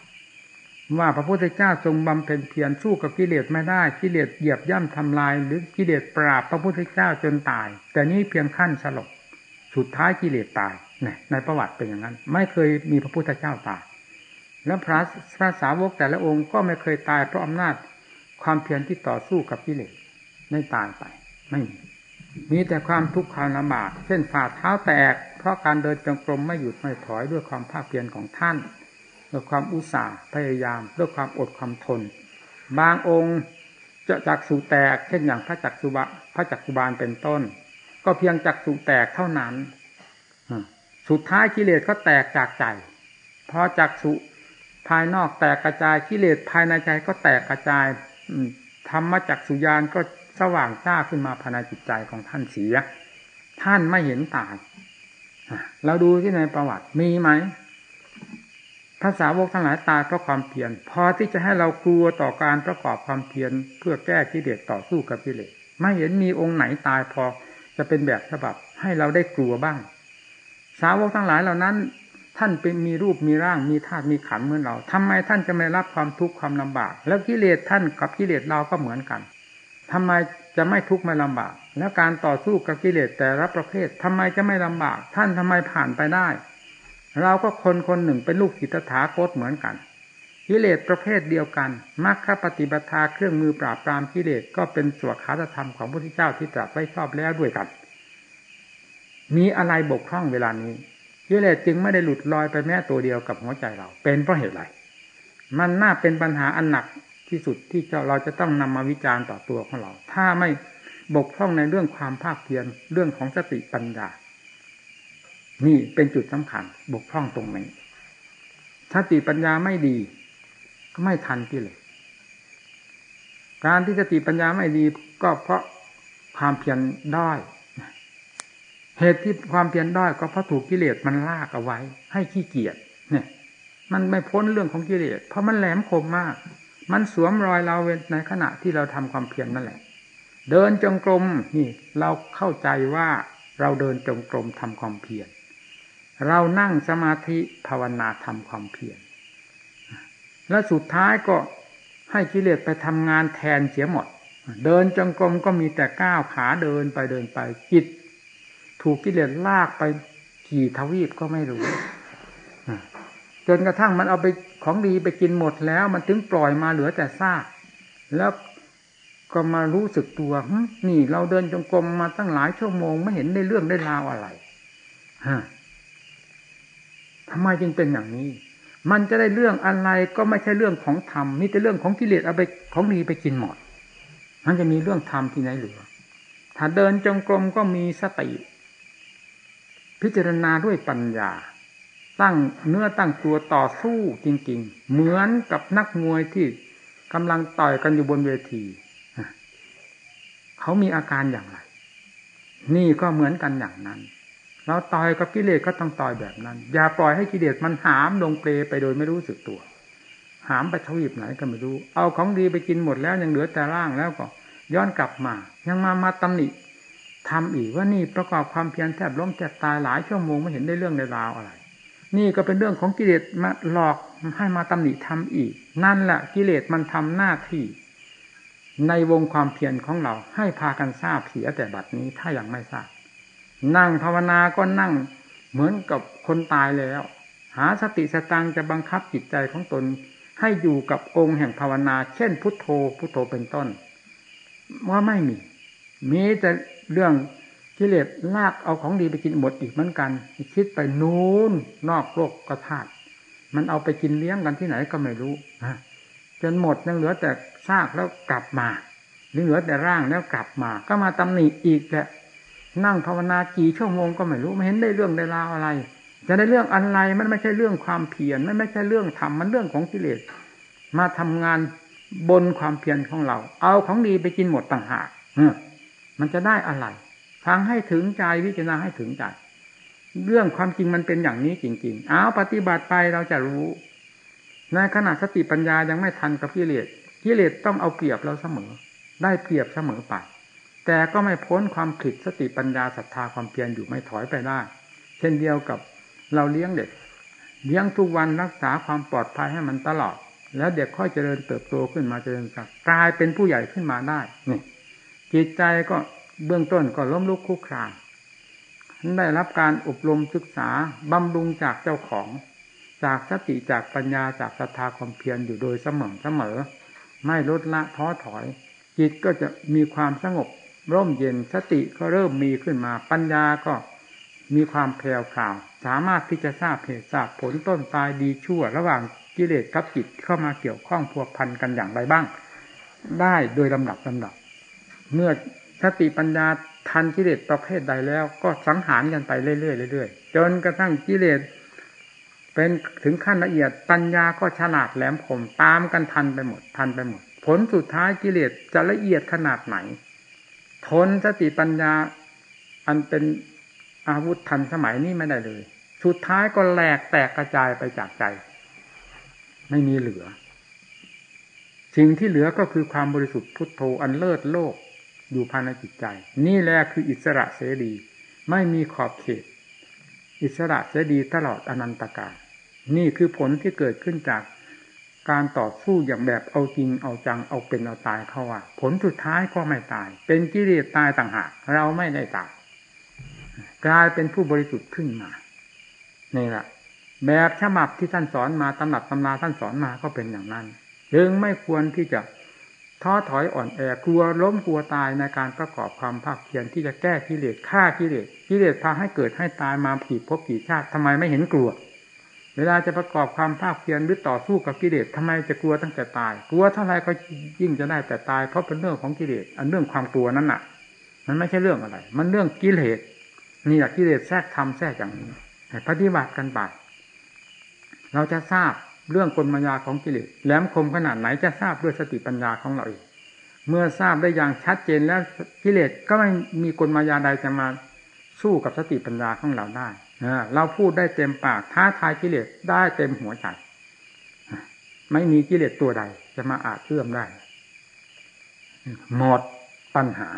ว่าพระพุทธเจ้าทรงบำเพ็ญเพียรสู้กับกิเลสไม่ได้กิเลสเหยียบย่ำทำลาย หรือกิเลสปราบพระพุทธเจ้าจนตาย แต่นี้เพียงขั้นสลบสุดท้ายกิเลสตายในประวัติเป็นอย่างนั้น ไม่เคยมีพระพุทธเจ้าตาย แล้วพระพระสาวกแต่ละองค์ก็ไม่เคยตายเพราะอำนาจ ความเพียรที่ต่อสู้กับกิเลสไม่ตายไป ไม่มีมีแต่ความทุกข์ความลำบากเช่นฝ่าเท้าแตก เพราะการเดินจงกรมไม่หยุดไม่ถอยด้วยความภาคเพียรของท่านด้วยความอุตสาห์พยายามด้วยความอดความทน บางองค์จะจักสูแตก เช่นอย่างพระจักสุบะพระจักสุบาลเป็นต้น ก็เพียงจักสูแตกเท่านั้นสุดท้ายกิเลสก็แตกจากใจพอจักสุภายนอกแตกกระจายกิเลสภายในใจก็แตกกระจาย ธรรมจักสุญานก็สว่างจ้าขึ้นมาภายในจิตใจของท่านเสีย ท่านไม่เห็นตายเราดูที่ในประวัติมีไหมภาษาวกทั้งหลายตายเพราะความเพียรพอที่จะให้เรากลัวต่อการประกอบความเพียรเพื่อแก้กิเลสต่อสู้กับกิเลสไม่เห็นมีองค์ไหนตายพอจะเป็นแบบฉบับให้เราได้กลัวบ้าง สาวกทั้งหลายเหล่านั้น ท่านเป็นมีรูปมีร่างมีธาตุมีขันเหมือนเราทำไมท่านจะไม่รับความทุกข์ความลำบาก แล้วกิเลสท่านกับกิเลสเราก็เหมือนกันทำไมจะไม่ทุกข์ไม่ลำบาก แล้วการต่อสู้กับกิเลสแต่ละประเภททำไมจะไม่ลำบาก ท่านทำไมผ่านไปได้ เราก็คนคนหนึ่งเป็นลูกศิษฐาโคตเหมือนกัน กิเลสประเภทเดียวกันมรรคปฏิบัติเครื่องมือปราบปรามกิเลสก็เป็นสวขาธรรมของพระพุทธเจ้าที่ตรัสไว้ชอบแล้วด้วยกัน มีอะไรบกพร่องเวลานี้ กิเลสจึงไม่ได้หลุดลอยไปแม้ตัวเดียวกับหัวใจเรา เป็นเพราะเหตุไรมันน่าเป็นปัญหาอันหนักที่สุดที่เราจะต้องนำมาวิจารณ์ต่อตัวของเรา ถ้าไม่บกพร่องในเรื่องความภาคเพียรเรื่องของสติปัญญา นี่เป็นจุดสำคัญ บกพร่องตรงนี้สติปัญญาไม่ดี ก็ไม่ทันกิเลสการที่สติปัญญาไม่ดีก็เพราะความเพียรด้อย เหตุที่ความเพียรด้อยก็เพราะถูกกิเลสมันลากเอาไว้ ให้ขี้เกียจเนี่ย มันไม่พ้นเรื่องของกิเลสเพราะมันแหลมคมมาก มันสวมรอยเราในขณะที่เราทำความเพียรนั่นแหละ เดินจงกรมนี่ เราเข้าใจว่าเราเดินจงกรมทำความเพียรเรานั่งสมาธิภาวนาทำความเพียรและสุดท้ายก็ให้กิเลสไปทำงานแทนเสียหมด เดินจงกรมก็มีแต่ก้าวขาเดินไปเดินไปจิต ถูกกิเลสลากไปกี่ทวีปก็ไม่รู้จนกระทั่งมันเอาไปของดีไปกินหมดแล้ว มันถึงปล่อยมาเหลือแต่ซากแล้วก็มารู้สึกตัวนี่เราเดินจงกรมมาตั้งหลายชั่วโมง ไม่เห็นได้เรื่องได้ราวอะไรฮะทำไมจึงเป็นอย่างนี้ มันจะได้เรื่องอะไรก็ไม่ใช่เรื่องของธรรมมีแต่เรื่องของกิเลสเอาไปของดีไปกินหมดมันจะมีเรื่องธรรมที่ไหนเหลือ ถ้าเดินจงกรมก็มีสติ พิจารณาด้วยปัญญา ตั้งเนื้อตั้งตัวต่อสู้จริง ๆ เหมือนกับนักมวยที่กำลังต่อยกันอยู่บนเวทีเขามีอาการอย่างไร นี่ก็เหมือนกันอย่างนั้น เราต่อยกับกิเลสก็ต้องต่อยแบบนั้น อย่าปล่อยให้กิเลสมันหามลงเปลไปโดยไม่รู้สึกตัว หามไปทวีปไหนก็ไม่รู้ เอาของดีไปกินหมดแล้วยังเหลือแต่ร่างแล้วก็ ย้อนกลับมา ยังมามาตำหนิ ทำอีกว่านี่ประกอบความเพียรแทบล้มแทบตายหลายชั่วโมงไม่เห็นได้เรื่องในราวอะไร นี่ก็เป็นเรื่องของกิเลสมาหลอกให้มาตำหนิทำอีก นั่นแหละกิเลสมันทำหน้าที่ ในวงความเพียรของเราให้พากันทราบเสียแต่บัดนี้ถ้ายังไม่ทราบ นั่งภาวนาก็นั่งเหมือนกับคนตายแล้ว หาสติสตังจะบังคับจิตใจของตน ให้อยู่กับองค์แห่งภาวนา เช่นพุทโธพุทโธเป็นต้นว่าไม่มี มีแต่ เรื่องกิเลสลากเอาของดีไปกินหมดอีกเหมือนกัน คิดไปนู้นนอกโลกกระธาตุมันเอาไปกินเลี้ยงกันที่ไหนก็ไม่รู้จนหมดยังเหลือแต่ซากแล้วกลับมาหรือเหลือแต่ร่างแล้วกลับมา ก็มาตำหนิอีกแหละนั่งภาวนากี่ชั่วโมงก็ไม่รู้ไม่เห็นได้เรื่องได้ราวอะไร จะได้เรื่องอะไรมันไม่ใช่เรื่องความเพียรมันไม่ใช่เรื่องธรรมมันเรื่องของกิเลสมาทำงานบนความเพียรของเรา เอาของดีไปกินหมดต่างหาก มันจะได้อะไร ฟังให้ถึงใจวิจารณาให้ถึงใจ เรื่องความจริงมันเป็นอย่างนี้จริงๆ เอาปฏิบัติไปเราจะรู้ ในขณะสติปัญญายังไม่ทันกับกิเลสกิเลสต้องเอาเปรียบเราเสมอ ได้เปรียบเสมอไป แต่ก็ไม่พ้นความผิดสติปัญญาศรัทธาความเพียรอยู่ไม่ถอยไปได้ เช่นเดียวกับเราเลี้ยงเด็ก เลี้ยงทุกวันรักษาความปลอดภัยให้มันตลอด แล้วเด็กค่อยเจริญเติบโตขึ้นมาเจริญสักกลายเป็นผู้ใหญ่ขึ้นมาได้นี่ จิตใจก็เบื้องต้นก็ล้มลุกคุกครานได้รับการอบรมศึกษาบำรุงจากเจ้าของ จากสติจากปัญญาจากศรัทธาความเพียรอยู่โดยเสมอเสมอ ไม่ลดละท้อถอย จิตก็จะมีความสงบ ร่มเย็นสติก็เริ่มมีขึ้นมา ปัญญาก็มีความแผ่วพราว สามารถที่จะทราบเหตุทราบผลต้นตายดีชั่ว ระหว่างกิเลสกับจิตเข้ามาเกี่ยวข้องพัวพันกันอย่างไรบ้าง ได้โดยลำดับลำดับ เมื่อสติปัญญาทันกิเลสประเภทใดแล้ว ก็สังหารกันไปเรื่อยๆเรื่อยๆจนกระทั่งกิเลสเป็นถึงขั้นละเอียดปัญญาก็ฉลาดแหลมคมตามกันทันไปหมด ทันไปหมด ผลสุดท้ายกิเลสจะละเอียดขนาดไหน ทนสติปัญญาอันเป็นอาวุธทันสมัยนี้ไม่ได้เลย สุดท้ายก็แหลกแตกกระจายไปจากใจ ไม่มีเหลือ สิ่งที่เหลือก็คือความบริสุทธิ์พุทโธอันเลิศโลก อยู่ภายในจิตใจ นี่แหละคืออิสระเสรี ไม่มีขอบเขต อิสระเสรีตลอดอนันตกาลนี่คือผลที่เกิดขึ้นจากการต่อสู้อย่างแบบเอาจริงเอาจังเอาเป็นเอาตายเขาว่า ผลสุดท้ายก็ไม่ตาย เป็นกิเลสตายต่างหากเราไม่ได้ตายกลายเป็นผู้บริสุทธิ์ขึ้นมานี่แหละแบบฉบับที่ท่านสอนมาตำหนักตำราท่านสอนมาก็เป็นอย่างนั้นจึงไม่ควรที่จะ ท้อถอยอ่อนแอกลัวล้มกลัวตายในการประกอบความภาคเพียรที่จะแก้กิเลสฆ่ากิเลสกิเลสพาให้เกิดให้ตายมาผีพบผีชาติทำไมไม่เห็นกลัว เวลาจะประกอบความภาคเพียรหรือต่อสู้กับกิเลสทำไมจะกลัวตั้งแต่ตาย กลัวเท่าไรก็ยิ่งจะได้แต่ตายเพราะเป็นเรื่องของกิเลสอันเรื่องความกลัวนั้นน่ะ มันไม่ใช่เรื่องอะไร มันเรื่องกิเลสนี่แหละกิเลสแทรกทำแทรกอย่างนี้ปฏิบัติกันไปเราจะทราบ เรื่องกลมายาของกิเลสแหลมคมขนาดไหนจะทราบด้วยสติปัญญาของเราเองเมื่อทราบได้อย่างชัดเจนแล้วกิเลสก็ไม่มีกลมายาใดจะมาสู้กับสติปัญญาของเราได้เราพูดได้เต็มปากท้าทายกิเลสได้เต็มหัวใจไม่มีกิเลสตัวใด จะมาอาจเอื้อมได้หมดปัญหา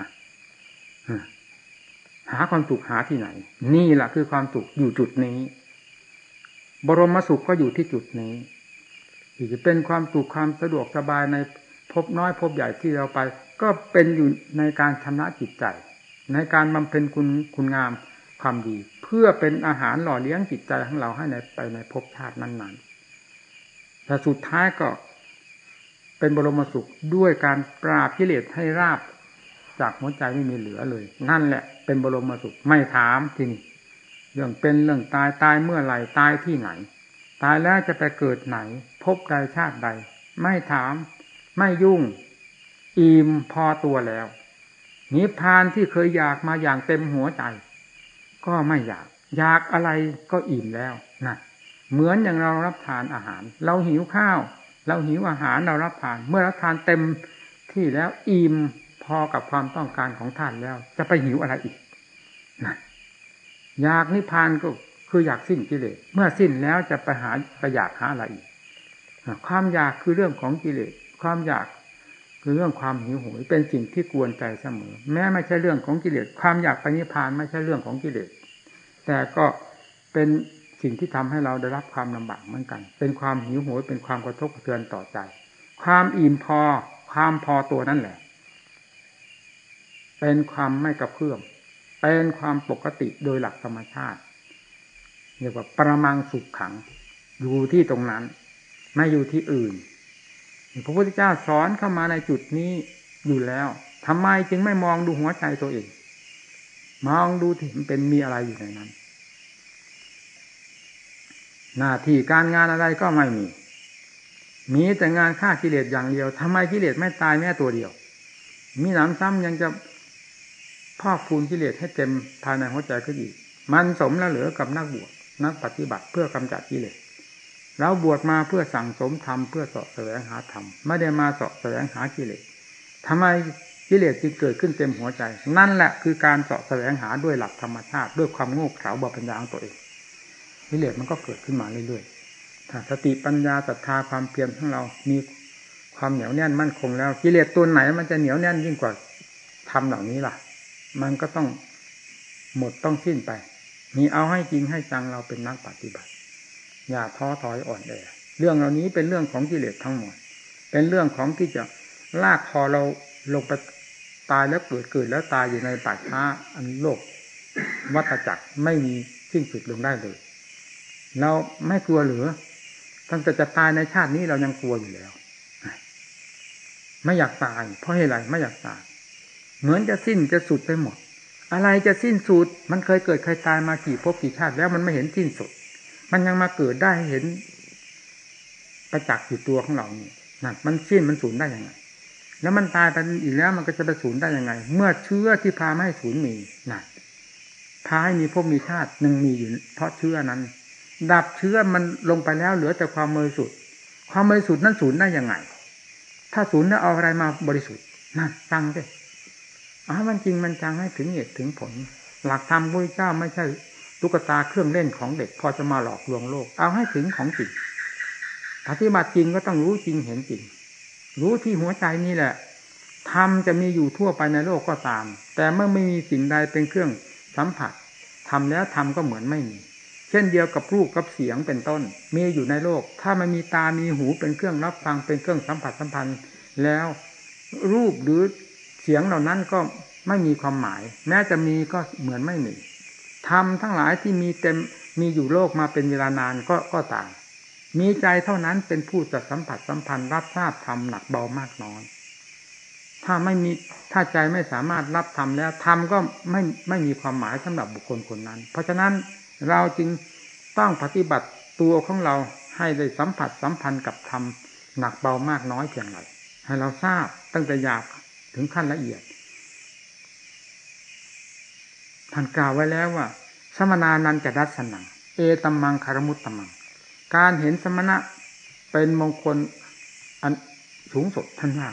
หาความสุขหาที่ไหน นี่แหละคือความสุขอยู่จุดนี้ บรมสุขก็อยู่ที่จุดนี้ จะเป็นความสุขความสะดวกสบายในพบน้อยพบใหญ่ที่เราไป ก็เป็นอยู่ในการชำระจิตใจ ในการบำเพ็ญคุณคุณงามความดี เพื่อเป็นอาหารหล่อเลี้ยงจิตใจของเราให้ในไปในภพชาตินั้นๆแต่สุดท้ายก็เป็นบรมสุขด้วยการปราบกิเลสให้ราบ จากหัวใจไม่มีเหลือเลย นั่นแหละเป็นบรมสุขไม่ถามทีนี้เรื่องเป็นเรื่องตายตายเมื่อไหร่ตายที่ไหน ตายแล้วจะไปเกิดไหน พบใดชาติใด ไม่ถาม ไม่ยุ่ง อิ่มพอตัวแล้วนิพพานที่เคยอยากมาอย่างเต็มหัวใจ ก็ไม่อยาก อยากอะไรก็อิ่มแล้วนะเหมือนอย่างเรารับทานอาหาร เราหิวข้าว เราหิวอาหารเรารับทาน เมื่อรับทานเต็มที่แล้วอิ่มพอกับความต้องการของท่านแล้ว จะไปหิวอะไรอีกนะอยากนิพพานก็ คืออยากสิ้นกิเลสเมื่อสิ้นแล้วจะไปหาไปอยากหาอะไรอีกความอยากคือเรื่องของกิเลสความอยากคือเรื่องความหิวโหยเป็นสิ่งที่กวนใจเสมอ แม้ไม่ใช่เรื่องของกิเลสความอยากไปนิพพานไม่ใช่เรื่องของกิเลสแต่ก็เป็นสิ่งที่ทำให้เราได้รับความลำบากเหมือนกัน เป็นความหิวโหยเป็นความกระทบกระเทือนต่อใจ ความอิ่มพอ ความพอตัวนั่นแหละ เป็นความไม่กระเพื่อมเป็นความปกติโดยหลักธรรมชาติ เรียกว่าประมังสุขขัง อยู่ที่ตรงนั้น ไม่อยู่ที่อื่นพระพุทธเจ้าสอนเข้ามาในจุดนี้อยู่แล้วทำไมจึงไม่มองดูหัวใจตัวเองมองดูถึงเป็นมีอะไรอยู่ในนั้น หน้าที่การงานอะไรก็ไม่มี มีแต่งานฆ่ากิเลสอย่างเดียวทำไมกิเลสไม่ตายแม้ตัวเดียว มีหนำซ้ำยังจะพอกพูนกิเลสให้เต็มภายในหัวใจก็อีก มันสมแล้วเหลือกับนักบวช นักปฏิบัติเพื่อกำจัดกิเลสเราบวชมาเพื่อสั่งสมธรรมเพื่อสาะแสวงหาธรรมไม่ได้มาสาะแสวงหากิเลสทำไมกิเลสจึงเกิดขึ้นเต็มหัวใจ นั่นแหละคือการสาะแสวงหาด้วยหลักธรรมชาติ ด้วยความโง่เขลาบาปัญญาของตัวเองกิเลสมันก็เกิดขึ้นมาเรื่อยๆถ้าสติปัญญาศรัทธาความเพียรของเรามีความเหนียวแน่นมั่นคงแล้วกิเลสตัวไหนมันจะเหนียวแน่นยิ่งกว่าทำเหล่านี้ล่ะ มันก็ต้องหมดต้องสิ้นไป มีเอาให้จริงให้จังเราเป็นนักปฏิบัติ อย่าท้อถอยอ่อนแอเรื่องเหล่านี้เป็นเรื่องของกิเลสทั้งหมด เป็นเรื่องของที่จะลากคอเราลงไปตายแล้วเกิดเกิดแล้วตายอยู่ในป่าช้าอันโลก วัฏจักรไม่มีสิ้นสุดลงได้เลย เราไม่กลัวหรือตั้งแต่จะตายในชาตินี้เรายังกลัวอยู่แล้ว ไม่อยากตาย เพราะเหตุไรไม่อยากตาย เหมือนจะสิ้นจะสุดไปหมด อะไรจะสิ้นสุด มันเคยเกิดเคยตายมากี่ภพกี่ชาติแล้วมันไม่เห็นสิ้นสุด มันยังมาเกิดได้เห็น ประจักษ์อยู่ตัวของเรานี่นั่นมันสิ้นมันสูญได้ยังไง แล้วมันตายไปอีกแล้วมันก็จะไปสูญได้ยังไง เมื่อเชื้อที่พาไม่ให้สูญมีนั่นพาให้มีพวกมีชาติหนึ่งมีอยู่ เพราะเชื้อนั้น ดับเชื้อมันลงไปแล้วเหลือแต่ความบริสุทธิ์ความบริสุทธิ์นั้นสูญได้ยังไง ถ้าสูญแล้วเอาอะไรมาบริสุทธิ์นั่นฟังดิ อ๋อมันจริงมันจังให้ถึงเหตุถึงผล หลักธรรมพระเจ้าไม่ใช่ตุ๊กตาเครื่องเล่นของเด็กพอจะมาหลอกลวงโลก เอาให้ถึงของจริงปฏิบัติจริงก็ต้องรู้จริงเห็นจริง รู้ที่หัวใจนี่แหละธรรมจะมีอยู่ทั่วไปในโลกก็ตาม แต่เมื่อไม่มีสิ่งใดเป็นเครื่องสัมผัสทำแล้วทำก็เหมือนไม่มี เช่นเดียวกับรูปกับเสียงเป็นต้น มีอยู่ในโลก ถ้ามันมีตามีหูเป็นเครื่องรับฟังเป็นเครื่องสัมผัสสัมพันธ์ แล้วรูปหรือ เสียงเหล่านั้นก็ไม่มีความหมาย แม้จะมีก็เหมือนไม่มีธรรมทั้งหลายที่มีเต็มมีอยู่โลกมาเป็นเวลานานก็ก็ต่าง มีใจเท่านั้นเป็นผู้จะสัมผัสสัมพันธ์รับทราบธรรมหนักเบามากน้อยถ้าไม่มีถ้าใจไม่สามารถรับธรรมแล้วธรรมก็ไม่ไม่มีความหมายสำหรับบุคคลคนนั้น เพราะฉะนั้นเราจึงต้องปฏิบัติตัวของเราให้ได้สัมผัสสัมพันธ์กับธรรมหนักเบามากน้อยเพียงไรให้เราทราบตั้งแต่หยาบ ถึงขั้นละเอียดท่านกล่าวไว้แล้วว่า สมนานันจะดัสนัง เอตมมังคารมุตตมัง การเห็นสมณะเป็นมงคลอันสูงสุดท่านว่า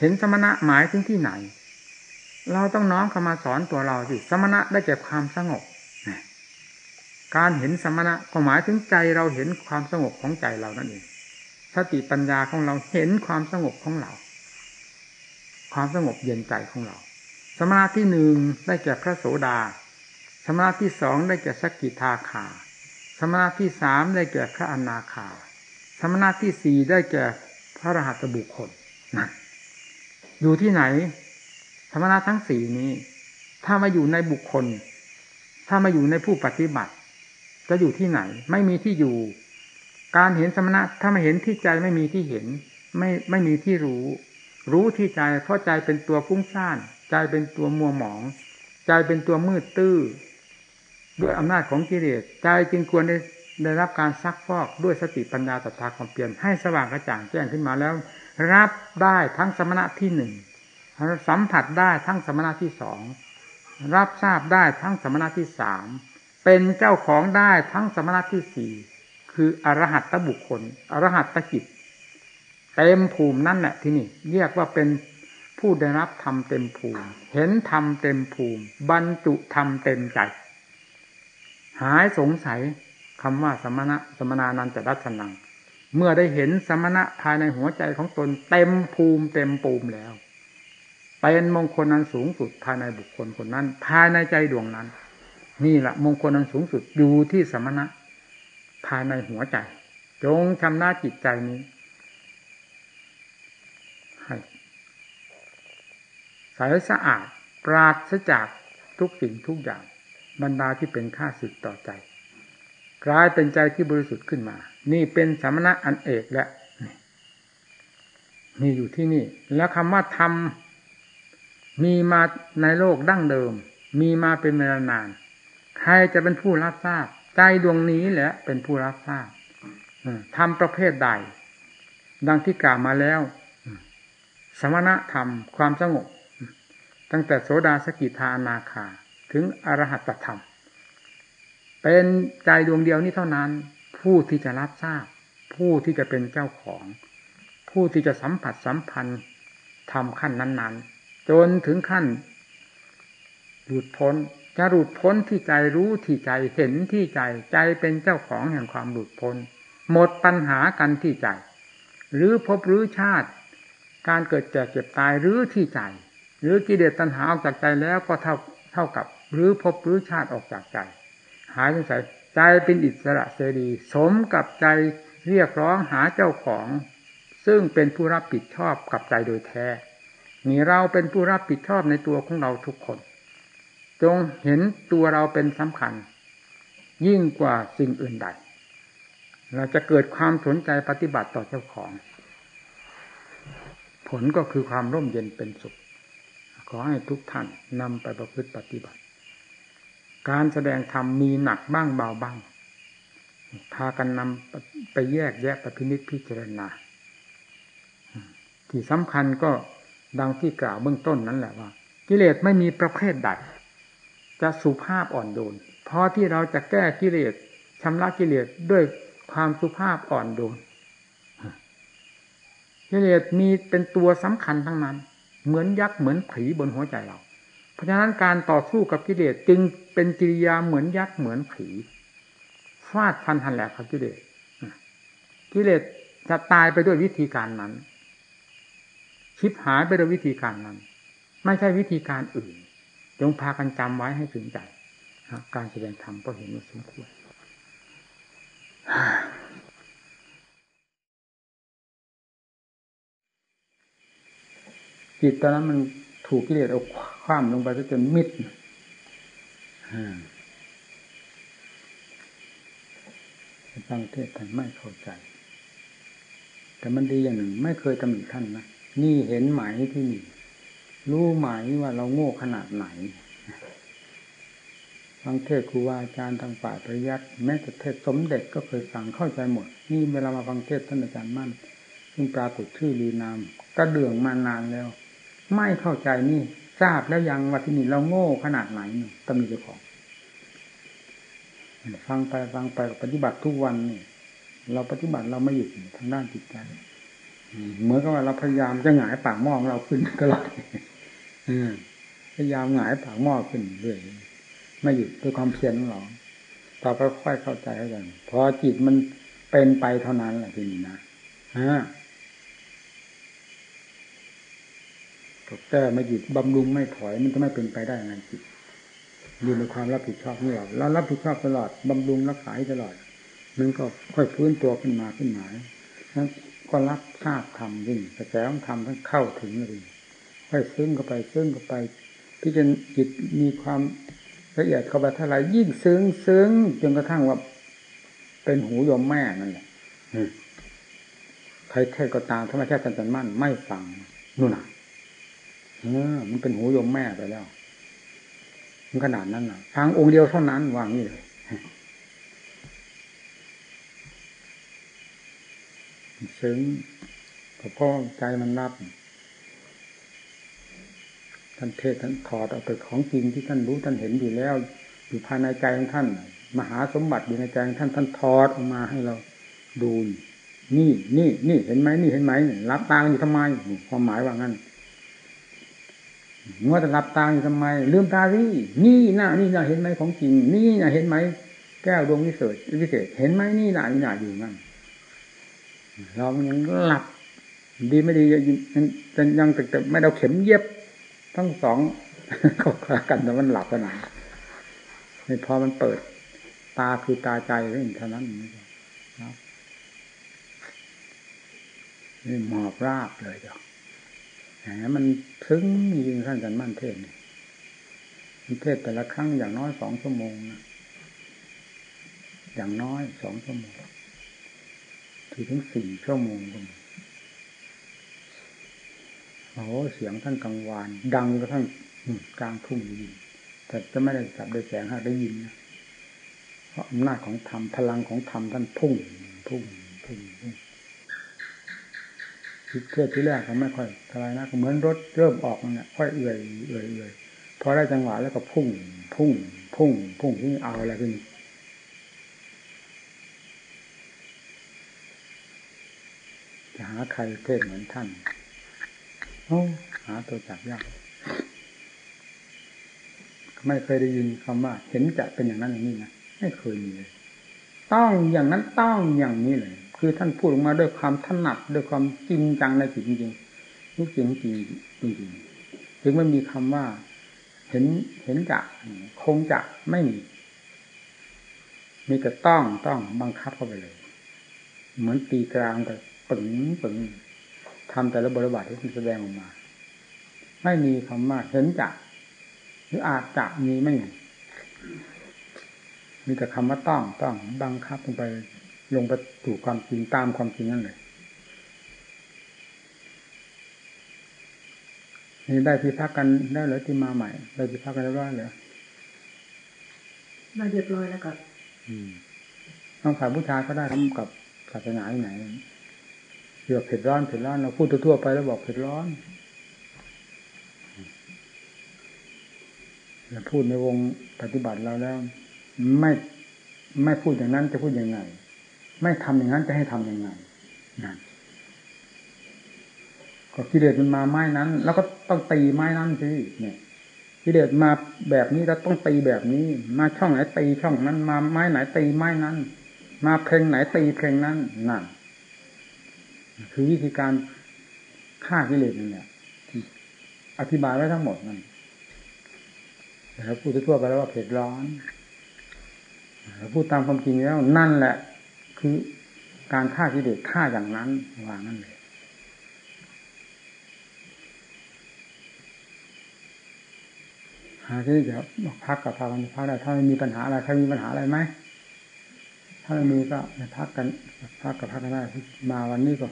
เห็นสมณะหมายถึงที่ไหน เราต้องน้อมเข้ามาสอนตัวเราสิสมณะได้แก่ความสงบการเห็นสมณะก็หมายถึงใจเราเห็นความสงบของใจเรานั่นเองสติปัญญาของเราเห็นความสงบของเรา ความสงบเย็นใจของเรา สมาธิหนึ่งได้แก่พระโสดา สมาธิสองได้แก่สกิทาคา สมาธิสามได้แก่พระอนาคา สมาธิสี่ได้แก่พระรหัสบุคคลนั่นอยู่ที่ไหนธรรมะทั้งสี่นี้ ถ้ามาอยู่ในบุคคล ถ้ามาอยู่ในผู้ปฏิบัติ จะอยู่ที่ไหน ไม่มีที่อยู่ การเห็นสมณะถ้าไม่เห็นที่ใจไม่มีที่เห็น ไม่ไม่มีที่รู้ รู้ที่ใจเพราะใจเป็นตัวฟุ้งซ่าน ใจเป็นตัวมัวหมอง ใจเป็นตัวมืดตื้อ ด้วยอำนาจของกิเลสใจจึงควรได้ได้รับการซักฟอกด้วยสติปัญญาตถาความเปลี่ยนให้สว่างกระจ่างแจ้งขึ้นมาแล้ว รับได้ทั้งสมณะที่หนึ่งสัมผัสได้ทั้งสมณะที่สองรับทราบได้ทั้งสมณะที่สามเป็นเจ้าของได้ทั้งสมณะที่สี่คืออรหัตตบุคคล อรหัตตจิต เต็มภูมินั่นแหละที่นี่เรียกว่าเป็นผู้ได้รับธรรมเต็มภูมิ เห็นธรรมเต็มภูมิ บรรจุธรรมเต็มใจ หายสงสัยคำว่าสมณะสมนานันจะรัชนัง เมื่อได้เห็นสมณะภายในหัวใจของตนเต็มภูมิเต็มปูมแล้วเป็นมงคลนั้นสูงสุดภายในบุคคลคนนั้น ภายในใจดวงนั้น นี่แหละมงคลนั้นสูงสุดอยู่ที่สมณะ ภายในหัวใจ จงชำระจิตใจนี้ให้ ใสสะอาด ปราศจากทุกสิ่งทุกอย่าง บรรดาที่เป็นค่าสึกต่อใจ กลายเป็นใจที่บริสุทธิ์ขึ้นมา นี่เป็นสมณะอันเอกและนี่อยู่ที่นี่ แล้วคำว่าธรรมมีมาในโลกดั้งเดิม มีมาเป็นเวลานาน ใครจะเป็นผู้รับทราบ ใจดวงนี้แหละเป็นผู้รับทราบทำประเภทใด ดังที่กล่าวมาแล้ว สมณะธรรมความสงบ ตั้งแต่โสดาสกิทานาคา ถึงอรหัตธรรม เป็นใจดวงเดียวนี้เท่านั้น ผู้ที่จะรับทราบ ผู้ที่จะเป็นเจ้าของ ผู้ที่จะสัมผัสสัมพันธ์ทำขั้นนั้น ๆ จนถึงขั้นหลุดพ้นจะหลุดพ้นที่ใจรู้ที่ใจเห็นที่ใจใจเป็นเจ้าของแห่งความหลุดพ้น หมดปัญหากันที่ใจ หรือพบหรือชาติ การเกิดแก่เจ็บตายหรือที่ใจ หรือกิเลสตัณหาออกจากใจแล้วก็เท่าเท่ากับหรือพบหรือชาติออกจากใจ หายสงสัยใจเป็นอิสระเสรี สมกับใจเรียกร้องหาเจ้าของ ซึ่งเป็นผู้รับผิดชอบกับใจโดยแท้นี่เราเป็นผู้รับผิดชอบในตัวของเราทุกคน จงเห็นตัวเราเป็นสำคัญ ยิ่งกว่าสิ่งอื่นใด เราจะเกิดความสนใจปฏิบัติต่อเจ้าของ ผลก็คือความร่มเย็นเป็นสุข ขอให้ทุกท่านนำไปประพฤติปฏิบัติ การแสดงธรรมมีหนักบ้างเบาบ้าง พากันนำไปแยกแยะไปพินิจพิจารณา ที่สำคัญก็ดังที่กล่าวเบื้องต้นนั้นแหละว่า กิเลสไม่มีประเภทใดจะสุภาพอ่อนโยนเพราะที่เราจะแก้กิเลสชำระกิเลสด้วยความสุภาพอ่อนโยนกิเลสมีเป็นตัวสำคัญทั้งนั้น เหมือนยักษ์เหมือนผีบนหัวใจเรา เพราะฉะนั้นการต่อสู้กับกิเลสจึงเป็นกิริยาเหมือนยักษ์เหมือนผีฟาดฟันหันแหลกกับกิเลสกิเลสจะตายไปด้วยวิธีการนั้น ชิบหายไปด้วยวิธีการนั้น ไม่ใช่วิธีการอื่น จงพากันจำไว้ให้ถึงใจการแสดงธรรมก็เห็นว่าสมควร จิตตอนนั้นมันถูกกิเลสเอาคว้ามลงไปจนมิดฟังเทศท่านไม่เข้าใจ แต่มันดีอย่างหนึ่ง ไม่เคยตำหนิท่านนะนี่เห็นหมายที่นี่รู้หมายว่าเราโง่ขนาดไหนฟังเทศครูบาอาจารย์ทางป่าปริยัติแม้แต่เทศสมเด็จก็เคยฟังเข้าใจหมด นี่เวลามาฟังเทศท่านอาจารย์มั่นซึ่งปรากฏชื่อลือนาม ก็เดืองมานานแล้ว ไม่เข้าใจนี่ ทราบแล้วยังว่าที่นี่เราโง่ขนาดไหนตำหนิเจ้าของฟังไปฟังไปปฏิบัติทุกวันนี่เราปฏิบัติเราไม่หยุดทางด้านจิตใจเหมือนกับว่าเราพยายามจะหงายปากหม้อของเราขึ้นตลอดพยายามหงายปากหม้อขึ้นเรื่อยไม่หยุดด้วยความเพียรของเราต่อไปค่อยเข้าใจกันพอจิตมันเป็นไปเท่านั้นแหละทีนี้นะฮะ แก้ไม่หยุดบำรุงไม่ถอยมันจะไม่เป็นไปได้ไงจิตอยู่ในความรับผิดชอบของเราเรารับผิดชอบตลอดบำรุงรักษาตลอดมันก็ค่อยฟื้นตัวขึ้นมาขึ้นมาแล้วก็รับทราบธรรมยิ่งกระแสของธรรมทั้งเข้าถึงเลยค่อยซึ้งเข้าไปซึ้งเข้าไปที่จะจิตมีความละเอียดเข้าไปเท่าไรยิ่งซึ้งซึ้งจนกระทั่งว่าเป็นหูยมแม่นั่นแหละใครเทศก็ตามธรรมชาติจันมั่นไม่ฟังนู่นน่ะ เออมันเป็นหูยมแม่ไปแล้ว มันขนาดนั้นน่ะฟังองค์เดียวเท่านั้นวางนี่เลยซึ้งพอพ่อใจมันรับ ท่านเทศท่านถอดเอาแต่ของจริงที่ท่านรู้ท่านเห็นอยู่แล้ว อยู่ภายในใจของท่าน มหาสมบัติอยู่ในใจของท่านท่านถอดออกมาให้เราดูนี่นี่นี่เห็นไหมนี่เห็นไหมรับตาอยู่ทำไมความหมายว่างั้น มัวแต่หลับตาอยู่ทำไม ลืมตาสินี่หน้านี่หน่ะเห็นไหมของจริง นี่หน่ะเห็นไหมแก้วดวงวิเศษวิเศษ เห็นไหมนี่หน่ะนี่หน่ะอยู่นั่นเรายังหลับดีไม่ดียังยังแต่ไม่เราเข็มเย็บ ทั้งสองเข้ากันแต่มันหลับขนาดนี่พอมันเปิด ตาคือตาใจเท่านั้นนี่หมอบราบเลยเจ้าแห มมันถึงยิงท่านกันมั่นเทศมันเทศแต่ละครั้งอย่างน้อยสองชั่วโมงนะอย่างน้อยสองชั่วโมงถึงถึงสี่ชั่วโมงก็โอ้เสียงท่านกังวาน ดังกระทั่งกลางทุ่งยินแต่จะไม่ได้จับได้แสงหากได้ยินนะเพราะอำนาจของธรรมพลังของธรรมท่านพุ่งพุ่งพุ่งพุ่ง เทื่อที่แรกก็ไม่ค่อยอะไรนะเหมือนรถเริ่มออกนั่นี่ยค่อยเอื่อยเอื่อยเอื่อยพอได้จังหวะแล้วก็พุ่ง พุ่ง พุ่ง พุ่งที่เอาอะไรขึ้นจะหาใครเทศเหมือนท่านโอ้หาตัวจับยากไม่เคยได้ยินคำว่า เห็นจะเป็นอย่างนั้นอย่างนี้นะไม่เคยมีเลย ต้องอย่างนั้นต้องอย่างนี้เลย คือท่านพูดออกมาด้วยความถนัดด้วยความจริงจังในจิตจริงๆนี่จริงจริงจริงถึงไม่มีคำว่า เห็นเห็นจะคงจะไม่มี มีแต่ต้องต้องบังคับเข้าไปเลย เหมือนตีกลางแต่ปึงปึงทำแต่ละบริบทที่คุณแสดงออกมา ไม่มีคำว่าเห็นจะหรืออาจจะมีไม่มีมีแต่คำว่าต้องต้องบังคับลงไป ลงไปถูกความจริงตามความจริงนั่นเลยนี่ได้พิพักกันได้หรือที่มาใหม่ ได้พิพักกันแล้วว่าเหรอได้เรียบร้อยแล้วกับต้องฝ่ายผู้ชายก็ได้ทำกับศาสนาที่ไหนเกี่ยวเผ็ดร้อนเผ็ดร้อนเราพูดทั่วไปแล้วบอกเผ็ดร้อนเราพูดในวงปฏิบัติเราแล้ว ไม่ไม่พูดอย่างนั้นจะพูดยังไง ไม่ทำอย่างนั้นจะให้ทํำยังไงนั่นก็กิเลสมันมาไม้นั้น แล้วก็ต้องตีไม้นั้นสิเนี่ยกิเลสมาแบบนี้เราต้องตีแบบนี้ มาช่องไหนตีช่องนั้น มาไม้ไหนตีไม้นั้น มาเพลงไหนตีเพลงนั้นนั่นคือวิธีการฆ่ากิเลสนั่นแหละอธิบายไว้ทั้งหมดนั่นแล้วพูดทั่วไปแล้วว่าเผ็ดร้อนแล้วพูดตามความจริงแล้วนั่นแหละ คือการฆ่ากิเลสฆ่าอย่างนั้นวางนั่นเลยหาที่เดี๋ยวพักกับพากันพักได้ถ้าไม่มีปัญหาอะไรถ้ามีปัญหาอะไรไหมถ้าไม่มีก็พักกันพักกับพักกันได้มาวันนี้ก็